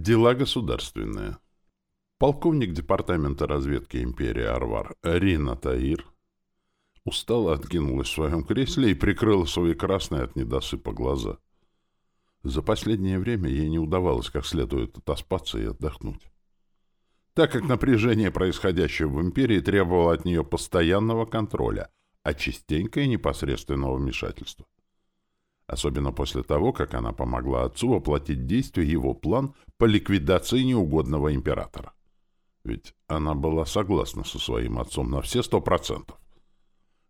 Дела государственные. Полковник департамента разведки империи Арвар Рина Таир устало откинулась в своем кресле и прикрыла свои красные от недосыпа глаза. За последнее время ей не удавалось как следует отоспаться и отдохнуть. Так как напряжение, происходящее в империи, требовало от нее постоянного контроля, а частенько и непосредственного вмешательства особенно после того, как она помогла отцу воплотить действие его план по ликвидации неугодного императора. Ведь она была согласна со своим отцом на все сто процентов.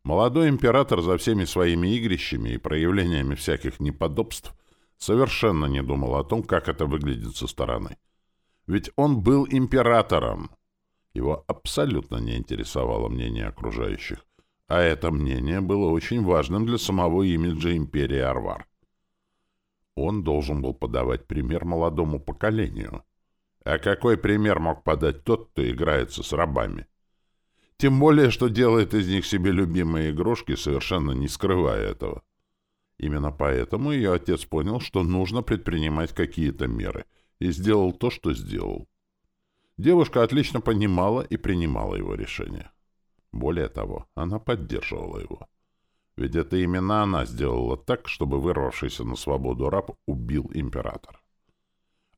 Молодой император за всеми своими игрищами и проявлениями всяких неподобств совершенно не думал о том, как это выглядит со стороны. Ведь он был императором. Его абсолютно не интересовало мнение окружающих а это мнение было очень важным для самого имиджа империи Арвар. Он должен был подавать пример молодому поколению. А какой пример мог подать тот, кто играется с рабами? Тем более, что делает из них себе любимые игрушки, совершенно не скрывая этого. Именно поэтому ее отец понял, что нужно предпринимать какие-то меры, и сделал то, что сделал. Девушка отлично понимала и принимала его решение. Более того, она поддерживала его. Ведь это именно она сделала так, чтобы вырвавшийся на свободу раб убил императора.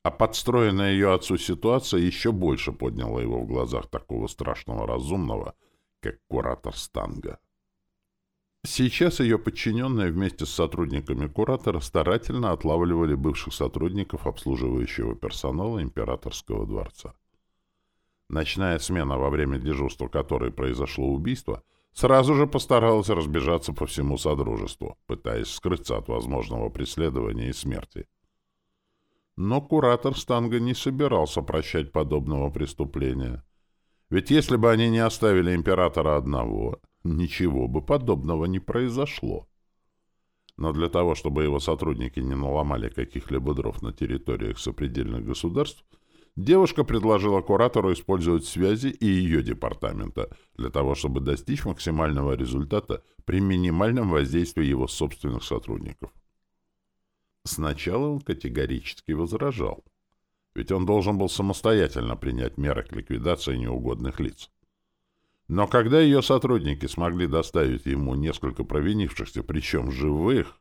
А подстроенная ее отцу ситуация еще больше подняла его в глазах такого страшного разумного, как куратор Станга. Сейчас ее подчиненные вместе с сотрудниками куратора старательно отлавливали бывших сотрудников обслуживающего персонала императорского дворца. Ночная смена, во время дежурства которой произошло убийство, сразу же постаралась разбежаться по всему Содружеству, пытаясь скрыться от возможного преследования и смерти. Но куратор Станга не собирался прощать подобного преступления. Ведь если бы они не оставили императора одного, ничего бы подобного не произошло. Но для того, чтобы его сотрудники не наломали каких-либо дров на территориях сопредельных государств, девушка предложила куратору использовать связи и ее департамента для того, чтобы достичь максимального результата при минимальном воздействии его собственных сотрудников. Сначала он категорически возражал, ведь он должен был самостоятельно принять меры к ликвидации неугодных лиц. Но когда ее сотрудники смогли доставить ему несколько провинившихся, причем живых,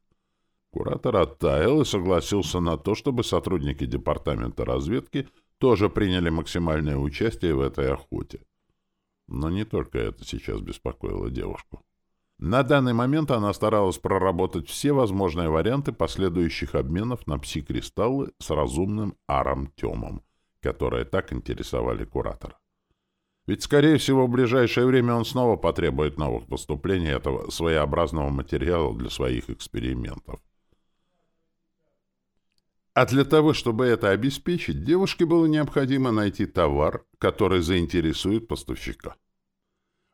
куратор оттаял и согласился на то, чтобы сотрудники департамента разведки тоже приняли максимальное участие в этой охоте. Но не только это сейчас беспокоило девушку. На данный момент она старалась проработать все возможные варианты последующих обменов на пси-кристаллы с разумным аром-темом, которые так интересовали куратора. Ведь, скорее всего, в ближайшее время он снова потребует новых поступлений этого своеобразного материала для своих экспериментов. А для того, чтобы это обеспечить, девушке было необходимо найти товар, который заинтересует поставщика.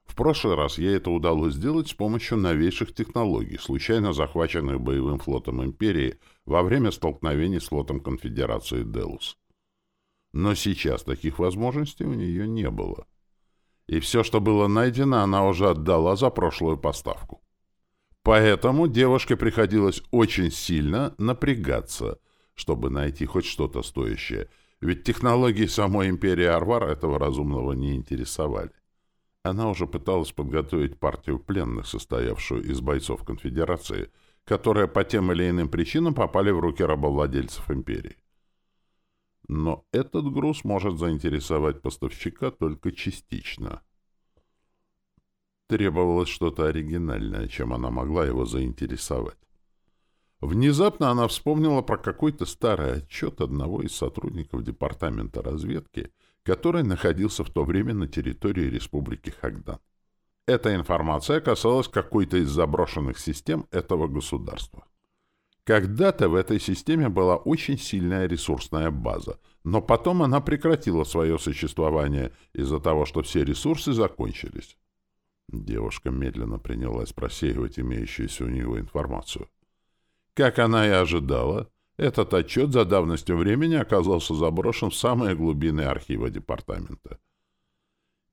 В прошлый раз ей это удалось сделать с помощью новейших технологий, случайно захваченных боевым флотом Империи во время столкновений с флотом Конфедерации Делус. Но сейчас таких возможностей у нее не было. И все, что было найдено, она уже отдала за прошлую поставку. Поэтому девушке приходилось очень сильно напрягаться – чтобы найти хоть что-то стоящее, ведь технологии самой империи Арвар этого разумного не интересовали. Она уже пыталась подготовить партию пленных, состоявшую из бойцов конфедерации, которые по тем или иным причинам попали в руки рабовладельцев империи. Но этот груз может заинтересовать поставщика только частично. Требовалось что-то оригинальное, чем она могла его заинтересовать. Внезапно она вспомнила про какой-то старый отчет одного из сотрудников департамента разведки, который находился в то время на территории Республики Хагдан. Эта информация касалась какой-то из заброшенных систем этого государства. Когда-то в этой системе была очень сильная ресурсная база, но потом она прекратила свое существование из-за того, что все ресурсы закончились. Девушка медленно принялась просеивать имеющуюся у нее информацию. Как она и ожидала, этот отчет за давностью времени оказался заброшен в самые глубины архива департамента.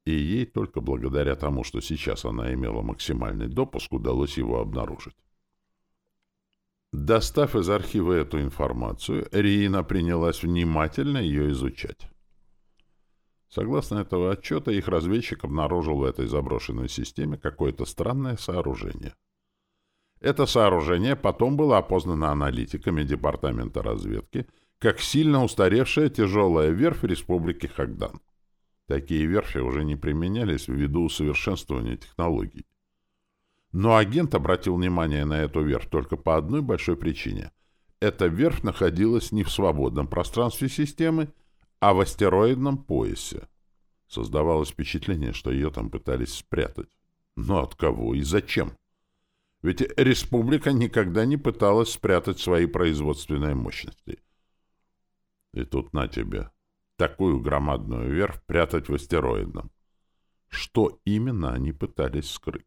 И ей только благодаря тому, что сейчас она имела максимальный допуск, удалось его обнаружить. Достав из архива эту информацию, Риина принялась внимательно ее изучать. Согласно этого отчета, их разведчик обнаружил в этой заброшенной системе какое-то странное сооружение. Это сооружение потом было опознано аналитиками Департамента разведки как сильно устаревшая тяжелая верфь Республики Хагдан. Такие верфи уже не применялись ввиду усовершенствования технологий. Но агент обратил внимание на эту верфь только по одной большой причине. Эта верфь находилась не в свободном пространстве системы, а в астероидном поясе. Создавалось впечатление, что ее там пытались спрятать. Но от кого и зачем? Ведь республика никогда не пыталась спрятать свои производственные мощности. И тут на тебе. Такую громадную верфь прятать в астероидном. Что именно они пытались скрыть?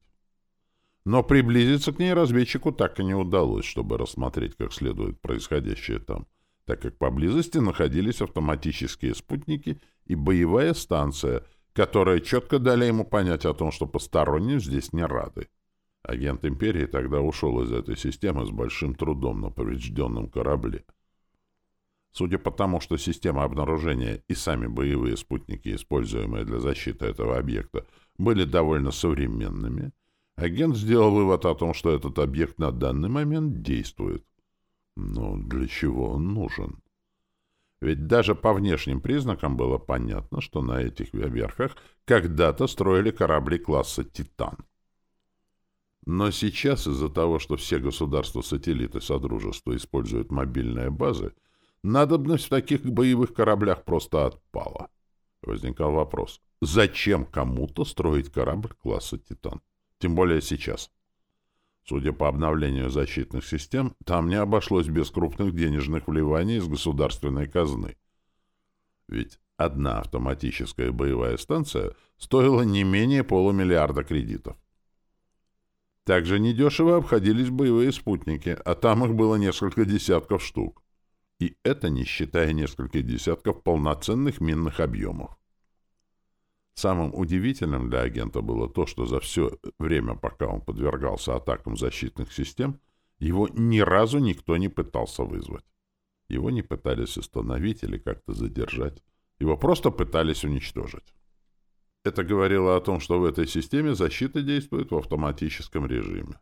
Но приблизиться к ней разведчику так и не удалось, чтобы рассмотреть как следует происходящее там так как поблизости находились автоматические спутники и боевая станция, которые четко дали ему понять о том, что посторонним здесь не рады. Агент Империи тогда ушел из этой системы с большим трудом на поврежденном корабле. Судя по тому, что система обнаружения и сами боевые спутники, используемые для защиты этого объекта, были довольно современными, агент сделал вывод о том, что этот объект на данный момент действует. Но для чего он нужен? Ведь даже по внешним признакам было понятно, что на этих верхах когда-то строили корабли класса «Титан». Но сейчас из-за того, что все государства-сателлиты Содружества используют мобильные базы, надобность в таких боевых кораблях просто отпала. Возникал вопрос, зачем кому-то строить корабль класса «Титан»? Тем более сейчас. Судя по обновлению защитных систем, там не обошлось без крупных денежных вливаний из государственной казны. Ведь одна автоматическая боевая станция стоила не менее полумиллиарда кредитов. Также недешево обходились боевые спутники, а там их было несколько десятков штук. И это не считая нескольких десятков полноценных минных объемов. Самым удивительным для агента было то, что за все время, пока он подвергался атакам защитных систем, его ни разу никто не пытался вызвать. Его не пытались остановить или как-то задержать. Его просто пытались уничтожить. Это говорило о том, что в этой системе защита действует в автоматическом режиме.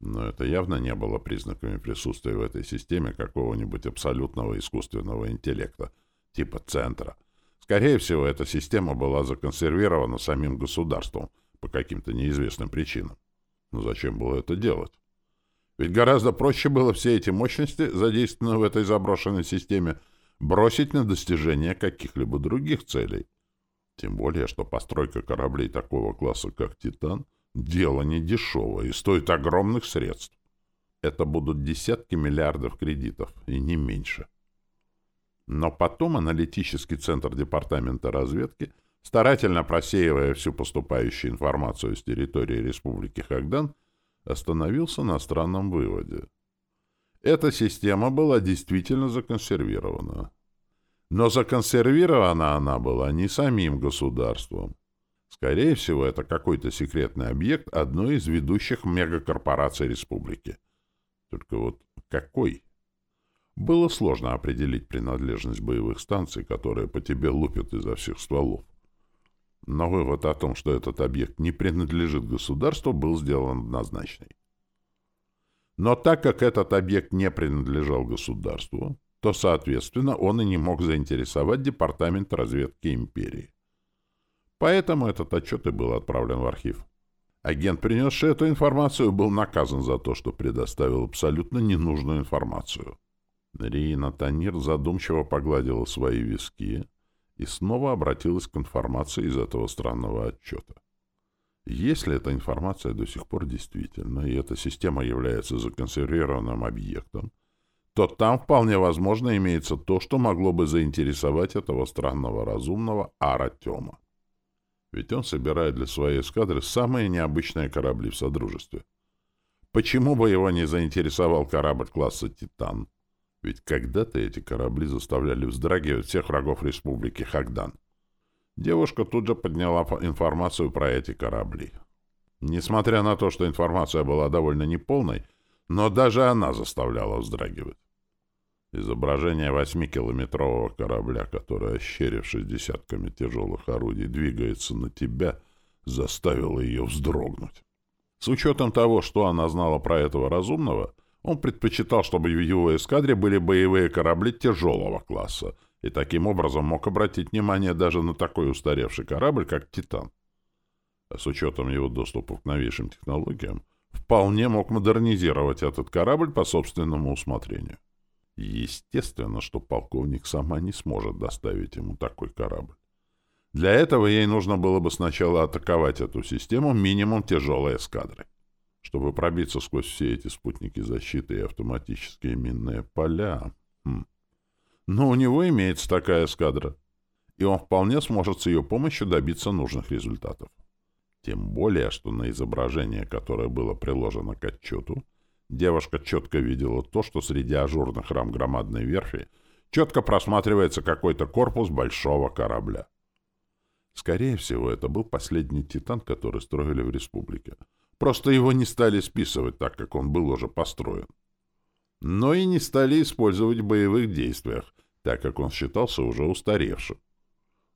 Но это явно не было признаками присутствия в этой системе какого-нибудь абсолютного искусственного интеллекта, типа центра — Скорее всего, эта система была законсервирована самим государством по каким-то неизвестным причинам. Но зачем было это делать? Ведь гораздо проще было все эти мощности, задействованные в этой заброшенной системе, бросить на достижение каких-либо других целей. Тем более, что постройка кораблей такого класса, как «Титан», дело не дешевое и стоит огромных средств. Это будут десятки миллиардов кредитов, и не меньше. Но потом аналитический центр Департамента разведки, старательно просеивая всю поступающую информацию с территории Республики Хагдан, остановился на странном выводе. Эта система была действительно законсервирована. Но законсервирована она была не самим государством. Скорее всего, это какой-то секретный объект одной из ведущих мегакорпораций республики. Только вот какой? Было сложно определить принадлежность боевых станций, которые по тебе лупят изо всех стволов. Но вывод о том, что этот объект не принадлежит государству, был сделан однозначный. Но так как этот объект не принадлежал государству, то, соответственно, он и не мог заинтересовать Департамент разведки империи. Поэтому этот отчет и был отправлен в архив. Агент, принесший эту информацию, был наказан за то, что предоставил абсолютно ненужную информацию. Рина Танир задумчиво погладила свои виски и снова обратилась к информации из этого странного отчета. Если эта информация до сих пор действительна, и эта система является законсервированным объектом, то там вполне возможно имеется то, что могло бы заинтересовать этого странного разумного Аратема. Ведь он собирает для своей эскадры самые необычные корабли в Содружестве. Почему бы его не заинтересовал корабль класса «Титан»? Ведь когда-то эти корабли заставляли вздрагивать всех врагов республики Хагдан. Девушка тут же подняла информацию про эти корабли. Несмотря на то, что информация была довольно неполной, но даже она заставляла вздрагивать. Изображение восьмикилометрового корабля, который, ощерившись десятками тяжелых орудий, двигается на тебя, заставило ее вздрогнуть. С учетом того, что она знала про этого разумного, он предпочитал, чтобы в его эскадре были боевые корабли тяжелого класса, и таким образом мог обратить внимание даже на такой устаревший корабль, как «Титан». А с учетом его доступа к новейшим технологиям, вполне мог модернизировать этот корабль по собственному усмотрению. Естественно, что полковник сама не сможет доставить ему такой корабль. Для этого ей нужно было бы сначала атаковать эту систему минимум тяжелой эскадры. Чтобы пробиться сквозь все эти спутники защиты и автоматические минные поля... Хм. Но у него имеется такая эскадра, и он вполне сможет с ее помощью добиться нужных результатов. Тем более, что на изображение, которое было приложено к отчету, девушка четко видела то, что среди ажурных рам громадной верфи четко просматривается какой-то корпус большого корабля. Скорее всего, это был последний «Титан», который строили в республике. Просто его не стали списывать, так как он был уже построен. Но и не стали использовать в боевых действиях, так как он считался уже устаревшим.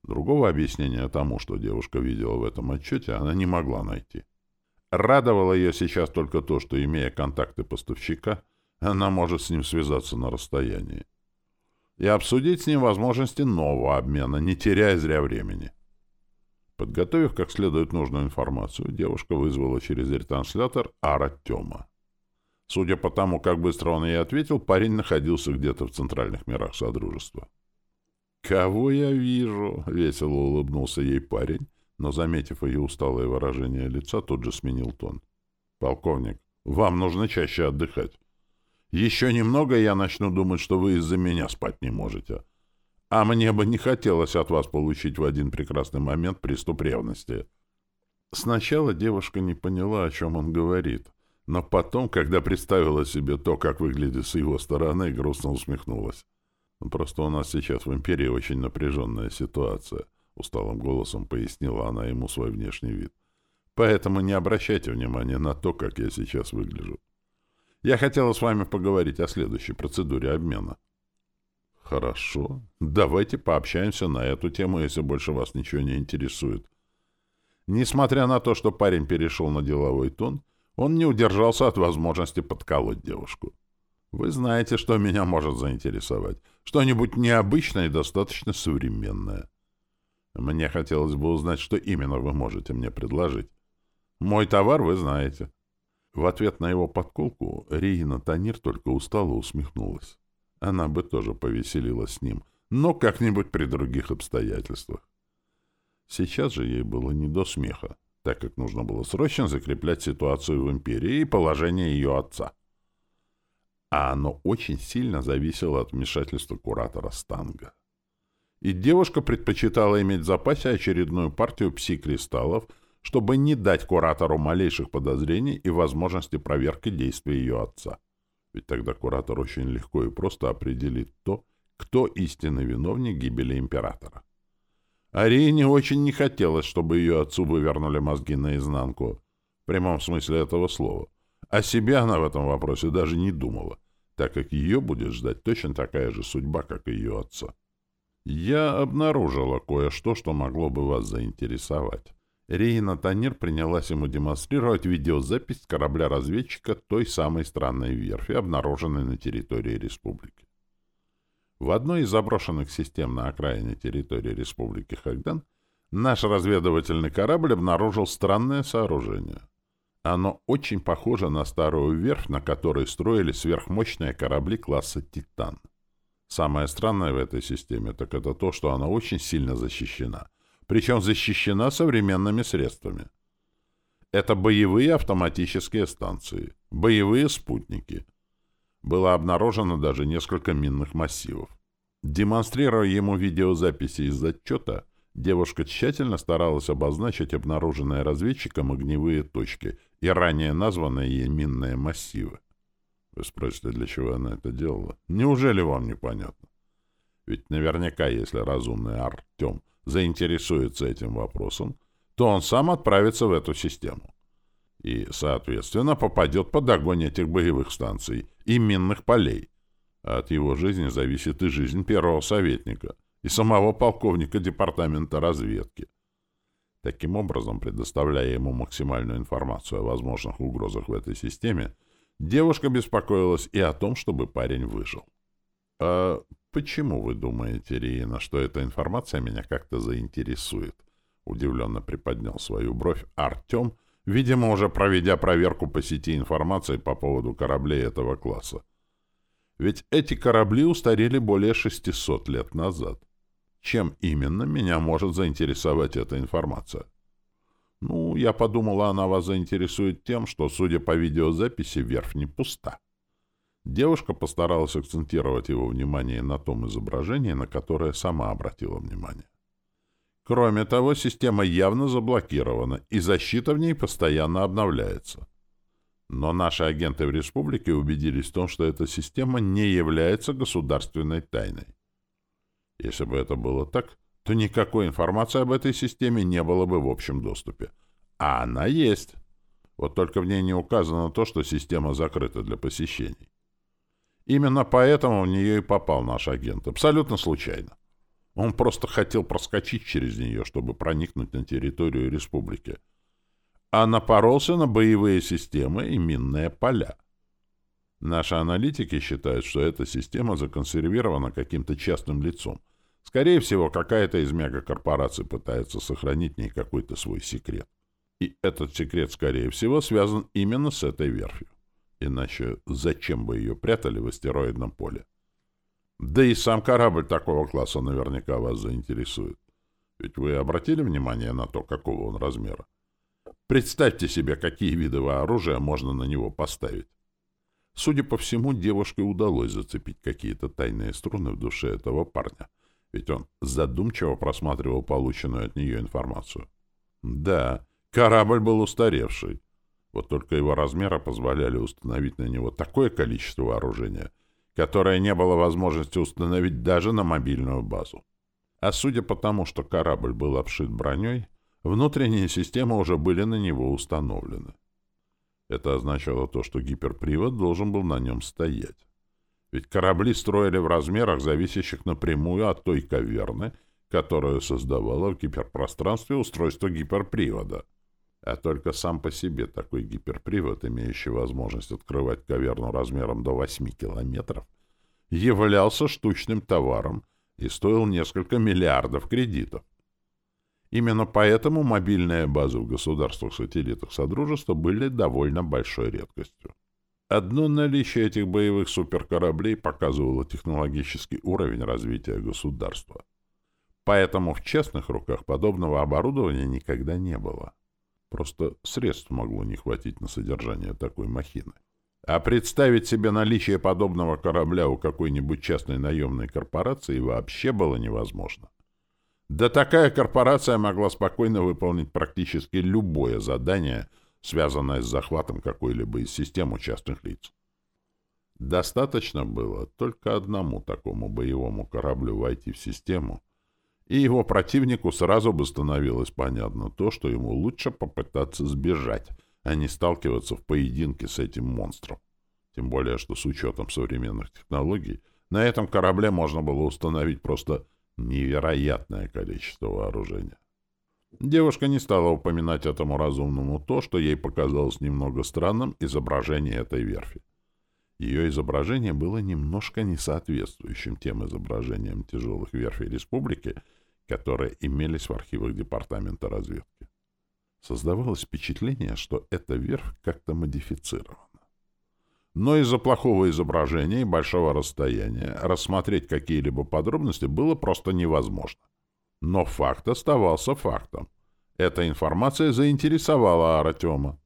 Другого объяснения тому, что девушка видела в этом отчете, она не могла найти. Радовало ее сейчас только то, что, имея контакты поставщика, она может с ним связаться на расстоянии и обсудить с ним возможности нового обмена, не теряя зря времени. Подготовив как следует нужную информацию, девушка вызвала через ретранслятор Артема. Судя по тому, как быстро он ей ответил, парень находился где-то в центральных мирах Содружества. «Кого я вижу?» — весело улыбнулся ей парень, но, заметив ее усталое выражение лица, тут же сменил тон. «Полковник, вам нужно чаще отдыхать. Еще немного, я начну думать, что вы из-за меня спать не можете. А мне бы не хотелось от вас получить в один прекрасный момент приступ ревности. Сначала девушка не поняла, о чем он говорит, но потом, когда представила себе то, как выглядит с его стороны, грустно усмехнулась. «Просто у нас сейчас в империи очень напряженная ситуация», — усталым голосом пояснила она ему свой внешний вид. «Поэтому не обращайте внимания на то, как я сейчас выгляжу. Я хотела с вами поговорить о следующей процедуре обмена». Хорошо. Давайте пообщаемся на эту тему, если больше вас ничего не интересует. Несмотря на то, что парень перешел на деловой тон, он не удержался от возможности подколоть девушку. Вы знаете, что меня может заинтересовать. Что-нибудь необычное и достаточно современное. Мне хотелось бы узнать, что именно вы можете мне предложить. Мой товар вы знаете. В ответ на его подколку Рина Танир только устало усмехнулась. Она бы тоже повеселилась с ним, но как-нибудь при других обстоятельствах. Сейчас же ей было не до смеха, так как нужно было срочно закреплять ситуацию в империи и положение ее отца. А оно очень сильно зависело от вмешательства куратора Станга. И девушка предпочитала иметь в запасе очередную партию пси-кристаллов, чтобы не дать куратору малейших подозрений и возможности проверки действий ее отца. Ведь тогда куратор очень легко и просто определит то, кто истинный виновник гибели императора. Арине очень не хотелось, чтобы ее отцу вывернули мозги наизнанку, в прямом смысле этого слова. О себе она в этом вопросе даже не думала, так как ее будет ждать точно такая же судьба, как и ее отца. Я обнаружила кое-что, что могло бы вас заинтересовать. Рейна Танир принялась ему демонстрировать видеозапись корабля-разведчика той самой странной верфи, обнаруженной на территории республики. В одной из заброшенных систем на окраине территории республики Хагдан наш разведывательный корабль обнаружил странное сооружение. Оно очень похоже на старую верфь, на которой строили сверхмощные корабли класса «Титан». Самое странное в этой системе так это то, что она очень сильно защищена — причем защищена современными средствами. Это боевые автоматические станции, боевые спутники. Было обнаружено даже несколько минных массивов. Демонстрируя ему видеозаписи из отчета, девушка тщательно старалась обозначить обнаруженные разведчиком огневые точки и ранее названные ей минные массивы. Вы спросите, для чего она это делала? Неужели вам непонятно? Ведь наверняка, если разумный Артем заинтересуется этим вопросом, то он сам отправится в эту систему. и, соответственно, попадет под огонь этих боевых станций и минных полей. А от его жизни зависит и жизнь первого советника, и самого полковника департамента разведки. Таким образом, предоставляя ему максимальную информацию о возможных угрозах в этой системе, девушка беспокоилась и о том, чтобы парень выжил. «А почему вы думаете, Риина, что эта информация меня как-то заинтересует?» Удивленно приподнял свою бровь Артем, видимо, уже проведя проверку по сети информации по поводу кораблей этого класса. Ведь эти корабли устарели более 600 лет назад. Чем именно меня может заинтересовать эта информация? Ну, я подумала, она вас заинтересует тем, что, судя по видеозаписи, верфь не пуста. Девушка постаралась акцентировать его внимание на том изображении, на которое сама обратила внимание. Кроме того, система явно заблокирована, и защита в ней постоянно обновляется. Но наши агенты в республике убедились в том, что эта система не является государственной тайной. Если бы это было так, то никакой информации об этой системе не было бы в общем доступе. А она есть. Вот только в ней не указано то, что система закрыта для посещений. Именно поэтому в нее и попал наш агент. Абсолютно случайно. Он просто хотел проскочить через нее, чтобы проникнуть на территорию республики. А напоролся на боевые системы и минные поля. Наши аналитики считают, что эта система законсервирована каким-то частным лицом, Скорее всего, какая-то из мегакорпораций пытается сохранить в ней какой-то свой секрет. И этот секрет, скорее всего, связан именно с этой верфью. Иначе зачем бы ее прятали в астероидном поле? Да и сам корабль такого класса наверняка вас заинтересует. Ведь вы обратили внимание на то, какого он размера? Представьте себе, какие виды оружия можно на него поставить. Судя по всему, девушке удалось зацепить какие-то тайные струны в душе этого парня — ведь он задумчиво просматривал полученную от нее информацию. Да, корабль был устаревший. Вот только его размеры позволяли установить на него такое количество вооружения, которое не было возможности установить даже на мобильную базу. А судя по тому, что корабль был обшит броней, внутренние системы уже были на него установлены. Это означало то, что гиперпривод должен был на нем стоять. Ведь корабли строили в размерах, зависящих напрямую от той каверны, которую создавало в гиперпространстве устройство гиперпривода. А только сам по себе такой гиперпривод, имеющий возможность открывать каверну размером до 8 километров, являлся штучным товаром и стоил несколько миллиардов кредитов. Именно поэтому мобильные базы в государствах-сателлитах Содружества были довольно большой редкостью. Одно наличие этих боевых суперкораблей показывало технологический уровень развития государства. Поэтому в частных руках подобного оборудования никогда не было. Просто средств могло не хватить на содержание такой махины. А представить себе наличие подобного корабля у какой-нибудь частной наемной корпорации вообще было невозможно. Да такая корпорация могла спокойно выполнить практически любое задание – связанная с захватом какой-либо из систем частных лиц. Достаточно было только одному такому боевому кораблю войти в систему, и его противнику сразу бы становилось понятно то, что ему лучше попытаться сбежать, а не сталкиваться в поединке с этим монстром. Тем более, что с учетом современных технологий на этом корабле можно было установить просто невероятное количество вооружения. Девушка не стала упоминать этому разумному то, что ей показалось немного странным изображение этой верфи. Ее изображение было немножко несоответствующим тем изображениям тяжелых верфей республики, которые имелись в архивах Департамента разведки. Создавалось впечатление, что эта верфь как-то модифицирована. Но из-за плохого изображения и большого расстояния рассмотреть какие-либо подробности было просто невозможно. Но факт оставался фактом. Эта информация заинтересовала Артема.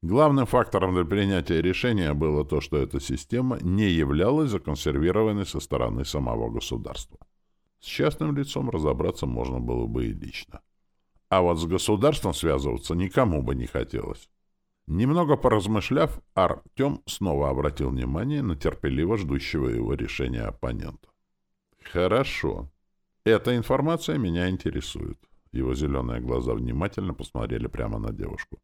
Главным фактором для принятия решения было то, что эта система не являлась законсервированной со стороны самого государства. С частным лицом разобраться можно было бы и лично. А вот с государством связываться никому бы не хотелось. Немного поразмышляв, Артем снова обратил внимание на терпеливо ждущего его решения оппонента. «Хорошо. Эта информация меня интересует. Его зеленые глаза внимательно посмотрели прямо на девушку.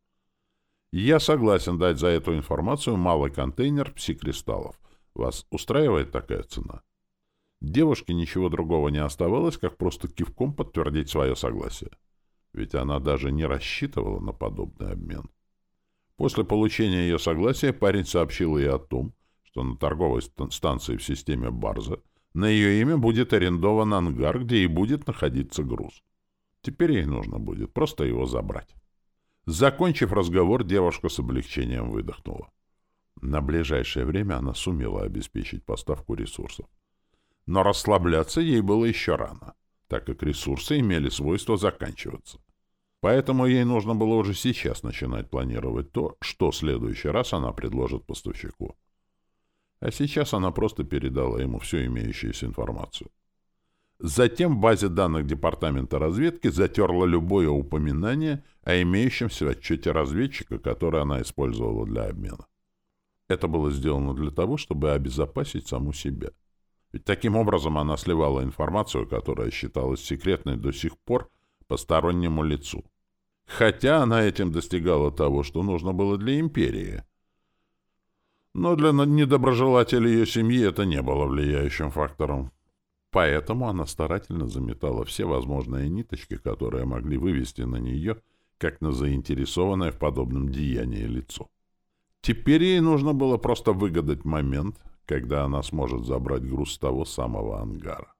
Я согласен дать за эту информацию малый контейнер пси-кристаллов. Вас устраивает такая цена? Девушке ничего другого не оставалось, как просто кивком подтвердить свое согласие. Ведь она даже не рассчитывала на подобный обмен. После получения ее согласия парень сообщил ей о том, что на торговой станции в системе Барза на ее имя будет арендован ангар, где и будет находиться груз. Теперь ей нужно будет просто его забрать. Закончив разговор, девушка с облегчением выдохнула. На ближайшее время она сумела обеспечить поставку ресурсов. Но расслабляться ей было еще рано, так как ресурсы имели свойство заканчиваться. Поэтому ей нужно было уже сейчас начинать планировать то, что в следующий раз она предложит поставщику. А сейчас она просто передала ему всю имеющуюся информацию. Затем в базе данных Департамента разведки затерла любое упоминание о имеющемся отчете разведчика, который она использовала для обмена. Это было сделано для того, чтобы обезопасить саму себя. Ведь таким образом она сливала информацию, которая считалась секретной до сих пор постороннему лицу. Хотя она этим достигала того, что нужно было для империи. Но для недоброжелателей ее семьи это не было влияющим фактором. Поэтому она старательно заметала все возможные ниточки, которые могли вывести на нее, как на заинтересованное в подобном деянии лицо. Теперь ей нужно было просто выгадать момент, когда она сможет забрать груз с того самого ангара.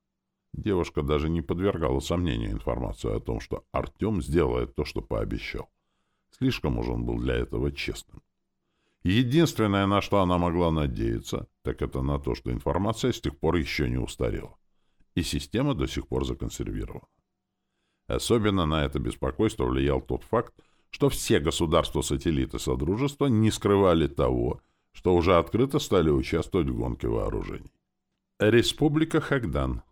Девушка даже не подвергала сомнению информацию о том, что Артем сделает то, что пообещал. Слишком уж он был для этого честным. Единственное, на что она могла надеяться, так это на то, что информация с тех пор еще не устарела. И система до сих пор законсервирована. Особенно на это беспокойство влиял тот факт, что все государства-сателлиты Содружества не скрывали того, что уже открыто стали участвовать в гонке вооружений. Республика Хагдан.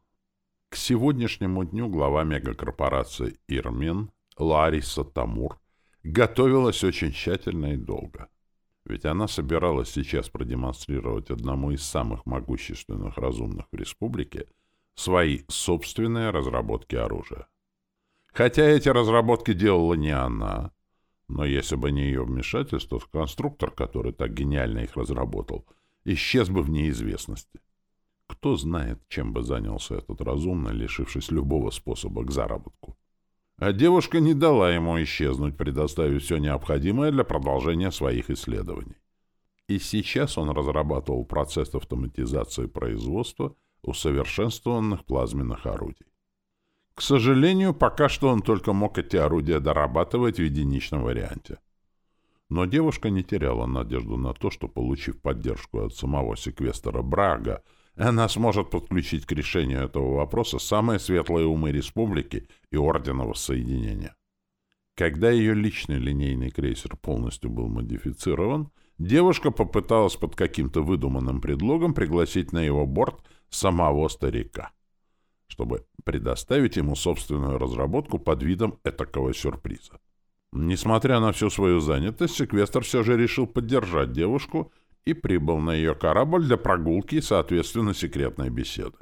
К сегодняшнему дню глава мегакорпорации «Ирмен» Лариса Тамур готовилась очень тщательно и долго. Ведь она собиралась сейчас продемонстрировать одному из самых могущественных разумных в республике свои собственные разработки оружия. Хотя эти разработки делала не она, но если бы не ее вмешательство, конструктор, который так гениально их разработал, исчез бы в неизвестности. Кто знает, чем бы занялся этот разумно, лишившись любого способа к заработку. А девушка не дала ему исчезнуть, предоставив все необходимое для продолжения своих исследований. И сейчас он разрабатывал процесс автоматизации производства усовершенствованных плазменных орудий. К сожалению, пока что он только мог эти орудия дорабатывать в единичном варианте. Но девушка не теряла надежду на то, что, получив поддержку от самого секвестора Брага, она сможет подключить к решению этого вопроса самые светлые умы республики и Ордена Воссоединения. Когда ее личный линейный крейсер полностью был модифицирован, девушка попыталась под каким-то выдуманным предлогом пригласить на его борт самого старика чтобы предоставить ему собственную разработку под видом этакого сюрприза. Несмотря на всю свою занятость, секвестр все же решил поддержать девушку и прибыл на ее корабль для прогулки и, соответственно, секретной беседы.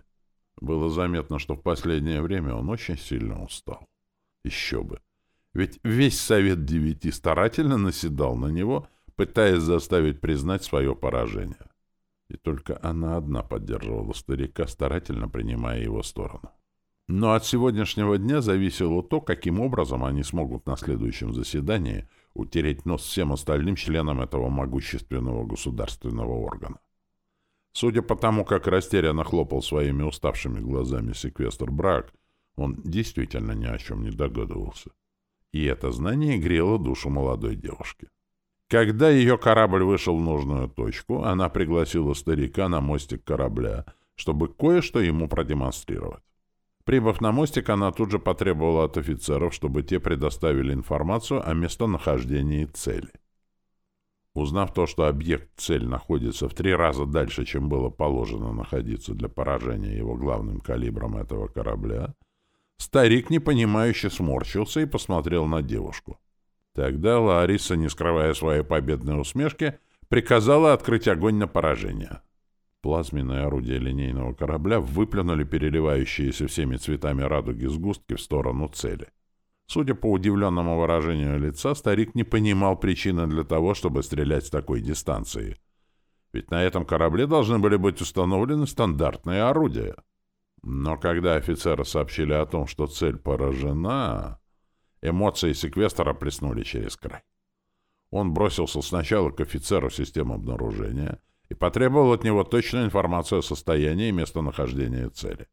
Было заметно, что в последнее время он очень сильно устал. Еще бы. Ведь весь Совет Девяти старательно наседал на него, пытаясь заставить признать свое поражение и только она одна поддерживала старика, старательно принимая его сторону. Но от сегодняшнего дня зависело то, каким образом они смогут на следующем заседании утереть нос всем остальным членам этого могущественного государственного органа. Судя по тому, как растерянно хлопал своими уставшими глазами секвестр Брак, он действительно ни о чем не догадывался. И это знание грело душу молодой девушки. Когда ее корабль вышел в нужную точку, она пригласила старика на мостик корабля, чтобы кое-что ему продемонстрировать. Прибыв на мостик, она тут же потребовала от офицеров, чтобы те предоставили информацию о местонахождении цели. Узнав то, что объект-цель находится в три раза дальше, чем было положено находиться для поражения его главным калибром этого корабля, старик непонимающе сморщился и посмотрел на девушку. Тогда Лариса, не скрывая своей победной усмешки, приказала открыть огонь на поражение. Плазменное орудие линейного корабля выплюнули переливающиеся всеми цветами радуги сгустки в сторону цели. Судя по удивленному выражению лица, старик не понимал причины для того, чтобы стрелять с такой дистанции. Ведь на этом корабле должны были быть установлены стандартные орудия. Но когда офицеры сообщили о том, что цель поражена, эмоции секвестора плеснули через край. Он бросился сначала к офицеру системы обнаружения и потребовал от него точную информацию о состоянии и местонахождении цели.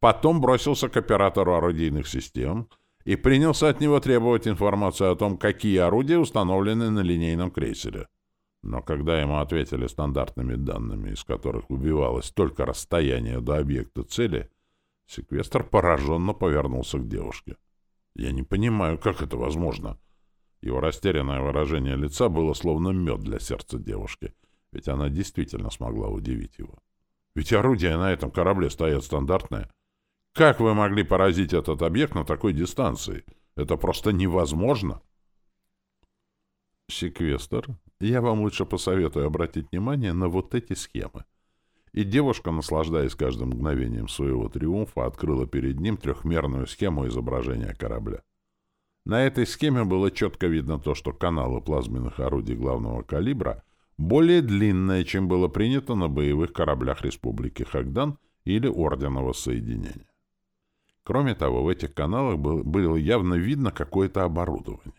Потом бросился к оператору орудийных систем и принялся от него требовать информацию о том, какие орудия установлены на линейном крейсере. Но когда ему ответили стандартными данными, из которых убивалось только расстояние до объекта цели, секвестр пораженно повернулся к девушке. «Я не понимаю, как это возможно?» Его растерянное выражение лица было словно мед для сердца девушки, ведь она действительно смогла удивить его. «Ведь орудия на этом корабле стоят стандартные. Как вы могли поразить этот объект на такой дистанции? Это просто невозможно!» Секвестр я вам лучше посоветую обратить внимание на вот эти схемы. И девушка, наслаждаясь каждым мгновением своего триумфа, открыла перед ним трехмерную схему изображения корабля. На этой схеме было четко видно то, что каналы плазменных орудий главного калибра более длинные, чем было принято на боевых кораблях Республики Хагдан или Ордена Соединения. Кроме того, в этих каналах было явно видно какое-то оборудование.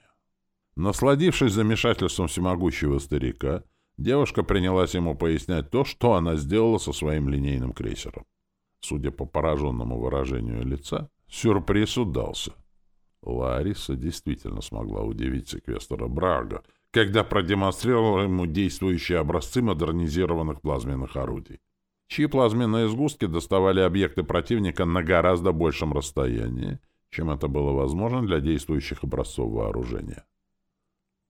Насладившись замешательством всемогущего старика, девушка принялась ему пояснять то, что она сделала со своим линейным крейсером. Судя по пораженному выражению лица, сюрприз удался. Лариса действительно смогла удивить секвестора Брага, когда продемонстрировала ему действующие образцы модернизированных плазменных орудий, чьи плазменные сгустки доставали объекты противника на гораздо большем расстоянии, чем это было возможно для действующих образцов вооружения.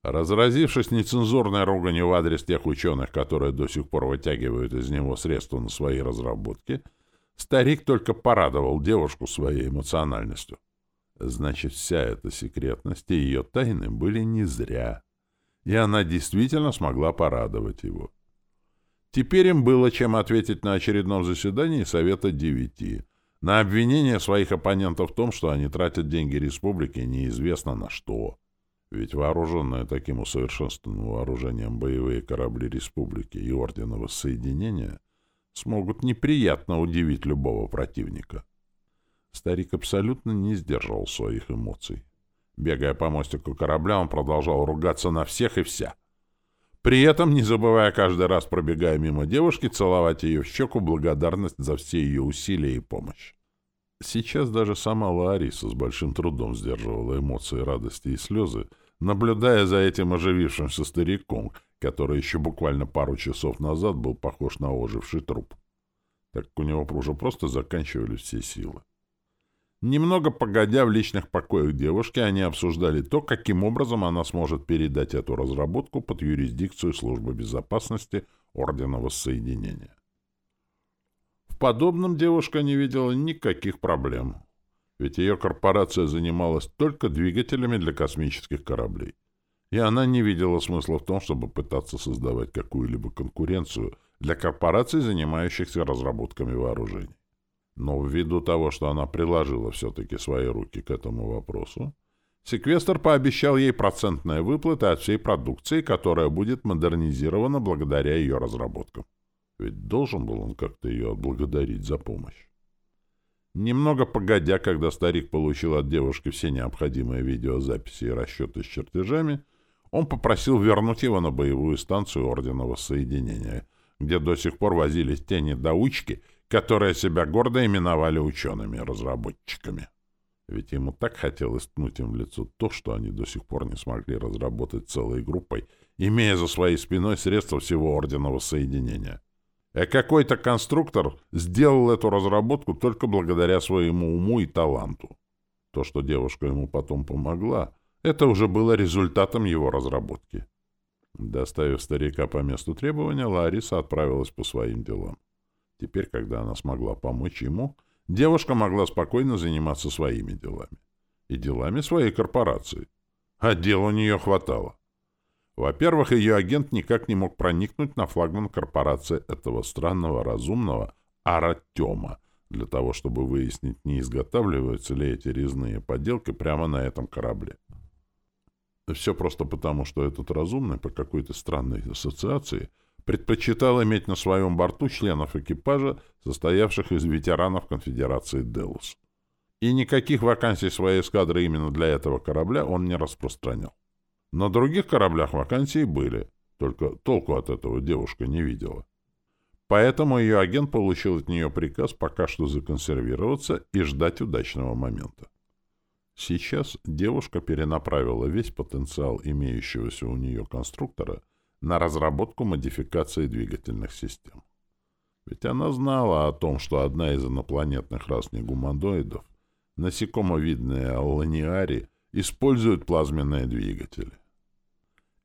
Разразившись нецензурной руганью в адрес тех ученых, которые до сих пор вытягивают из него средства на свои разработки, старик только порадовал девушку своей эмоциональностью. Значит, вся эта секретность и ее тайны были не зря, и она действительно смогла порадовать его. Теперь им было чем ответить на очередном заседании Совета Девяти, на обвинение своих оппонентов в том, что они тратят деньги республики неизвестно на что. Ведь вооруженные таким усовершенствованным вооружением боевые корабли Республики и Ордена Воссоединения смогут неприятно удивить любого противника. Старик абсолютно не сдерживал своих эмоций. Бегая по мостику корабля, он продолжал ругаться на всех и вся. При этом, не забывая каждый раз, пробегая мимо девушки, целовать ее в щеку благодарность за все ее усилия и помощь. Сейчас даже сама Лариса с большим трудом сдерживала эмоции радости и слезы, наблюдая за этим оживившимся стариком, который еще буквально пару часов назад был похож на оживший труп. Так у него уже просто заканчивались все силы. Немного погодя в личных покоях девушки, они обсуждали то, каким образом она сможет передать эту разработку под юрисдикцию Службы безопасности Ордена Воссоединения подобном девушка не видела никаких проблем, ведь ее корпорация занималась только двигателями для космических кораблей, и она не видела смысла в том, чтобы пытаться создавать какую-либо конкуренцию для корпораций, занимающихся разработками вооружений. Но ввиду того, что она приложила все-таки свои руки к этому вопросу, Секвестр пообещал ей процентные выплаты от всей продукции, которая будет модернизирована благодаря ее разработкам. Ведь должен был он как-то ее отблагодарить за помощь. Немного погодя, когда старик получил от девушки все необходимые видеозаписи и расчеты с чертежами, он попросил вернуть его на боевую станцию Ордена Воссоединения, где до сих пор возились те недоучки, которые себя гордо именовали учеными-разработчиками. Ведь ему так хотелось ткнуть им в лицо то, что они до сих пор не смогли разработать целой группой, имея за своей спиной средства всего Ордена Воссоединения. А какой-то конструктор сделал эту разработку только благодаря своему уму и таланту. То, что девушка ему потом помогла, это уже было результатом его разработки. Доставив старика по месту требования, Лариса отправилась по своим делам. Теперь, когда она смогла помочь ему, девушка могла спокойно заниматься своими делами. И делами своей корпорации. А дел у нее хватало. Во-первых, ее агент никак не мог проникнуть на флагман корпорации этого странного разумного Аратема, для того, чтобы выяснить, не изготавливаются ли эти резные поделки прямо на этом корабле. Все просто потому, что этот разумный по какой-то странной ассоциации предпочитал иметь на своем борту членов экипажа, состоявших из ветеранов конфедерации Делус. И никаких вакансий своей эскадры именно для этого корабля он не распространял. На других кораблях вакансии были, только толку от этого девушка не видела. Поэтому ее агент получил от нее приказ пока что законсервироваться и ждать удачного момента. Сейчас девушка перенаправила весь потенциал имеющегося у нее конструктора на разработку модификации двигательных систем. Ведь она знала о том, что одна из инопланетных рас негумандоидов, насекомовидные алланиари, используют плазменные двигатели.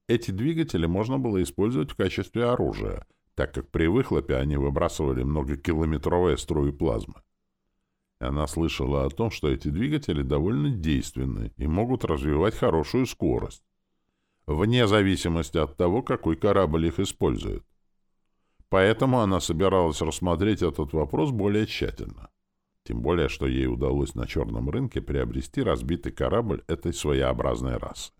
Эти двигатели можно было использовать в качестве оружия, так как при выхлопе они выбрасывали многокилометровые струи плазмы. Она слышала о том, что эти двигатели довольно действенны и могут развивать хорошую скорость, вне зависимости от того, какой корабль их использует. Поэтому она собиралась рассмотреть этот вопрос более тщательно. Тем более, что ей удалось на черном рынке приобрести разбитый корабль этой своеобразной расы.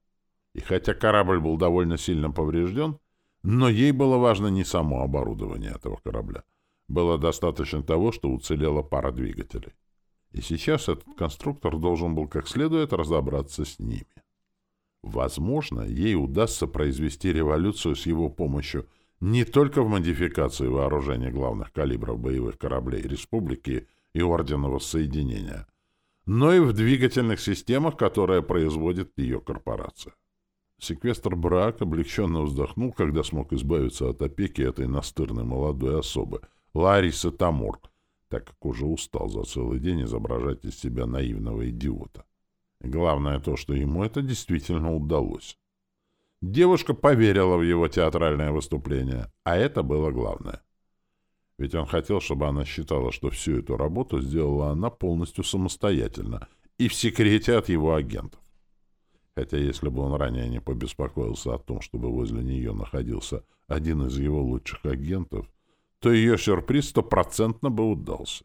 И хотя корабль был довольно сильно поврежден, но ей было важно не само оборудование этого корабля. Было достаточно того, что уцелела пара двигателей. И сейчас этот конструктор должен был как следует разобраться с ними. Возможно, ей удастся произвести революцию с его помощью не только в модификации вооружения главных калибров боевых кораблей Республики и Ордена Воссоединения, но и в двигательных системах, которые производит ее корпорация. Секвестр Брак облегченно вздохнул, когда смог избавиться от опеки этой настырной молодой особы, Ларисы Тамур, так как уже устал за целый день изображать из себя наивного идиота. Главное то, что ему это действительно удалось. Девушка поверила в его театральное выступление, а это было главное. Ведь он хотел, чтобы она считала, что всю эту работу сделала она полностью самостоятельно и в секрете от его агентов. Хотя если бы он ранее не побеспокоился о том, чтобы возле нее находился один из его лучших агентов, то ее сюрприз стопроцентно бы удался.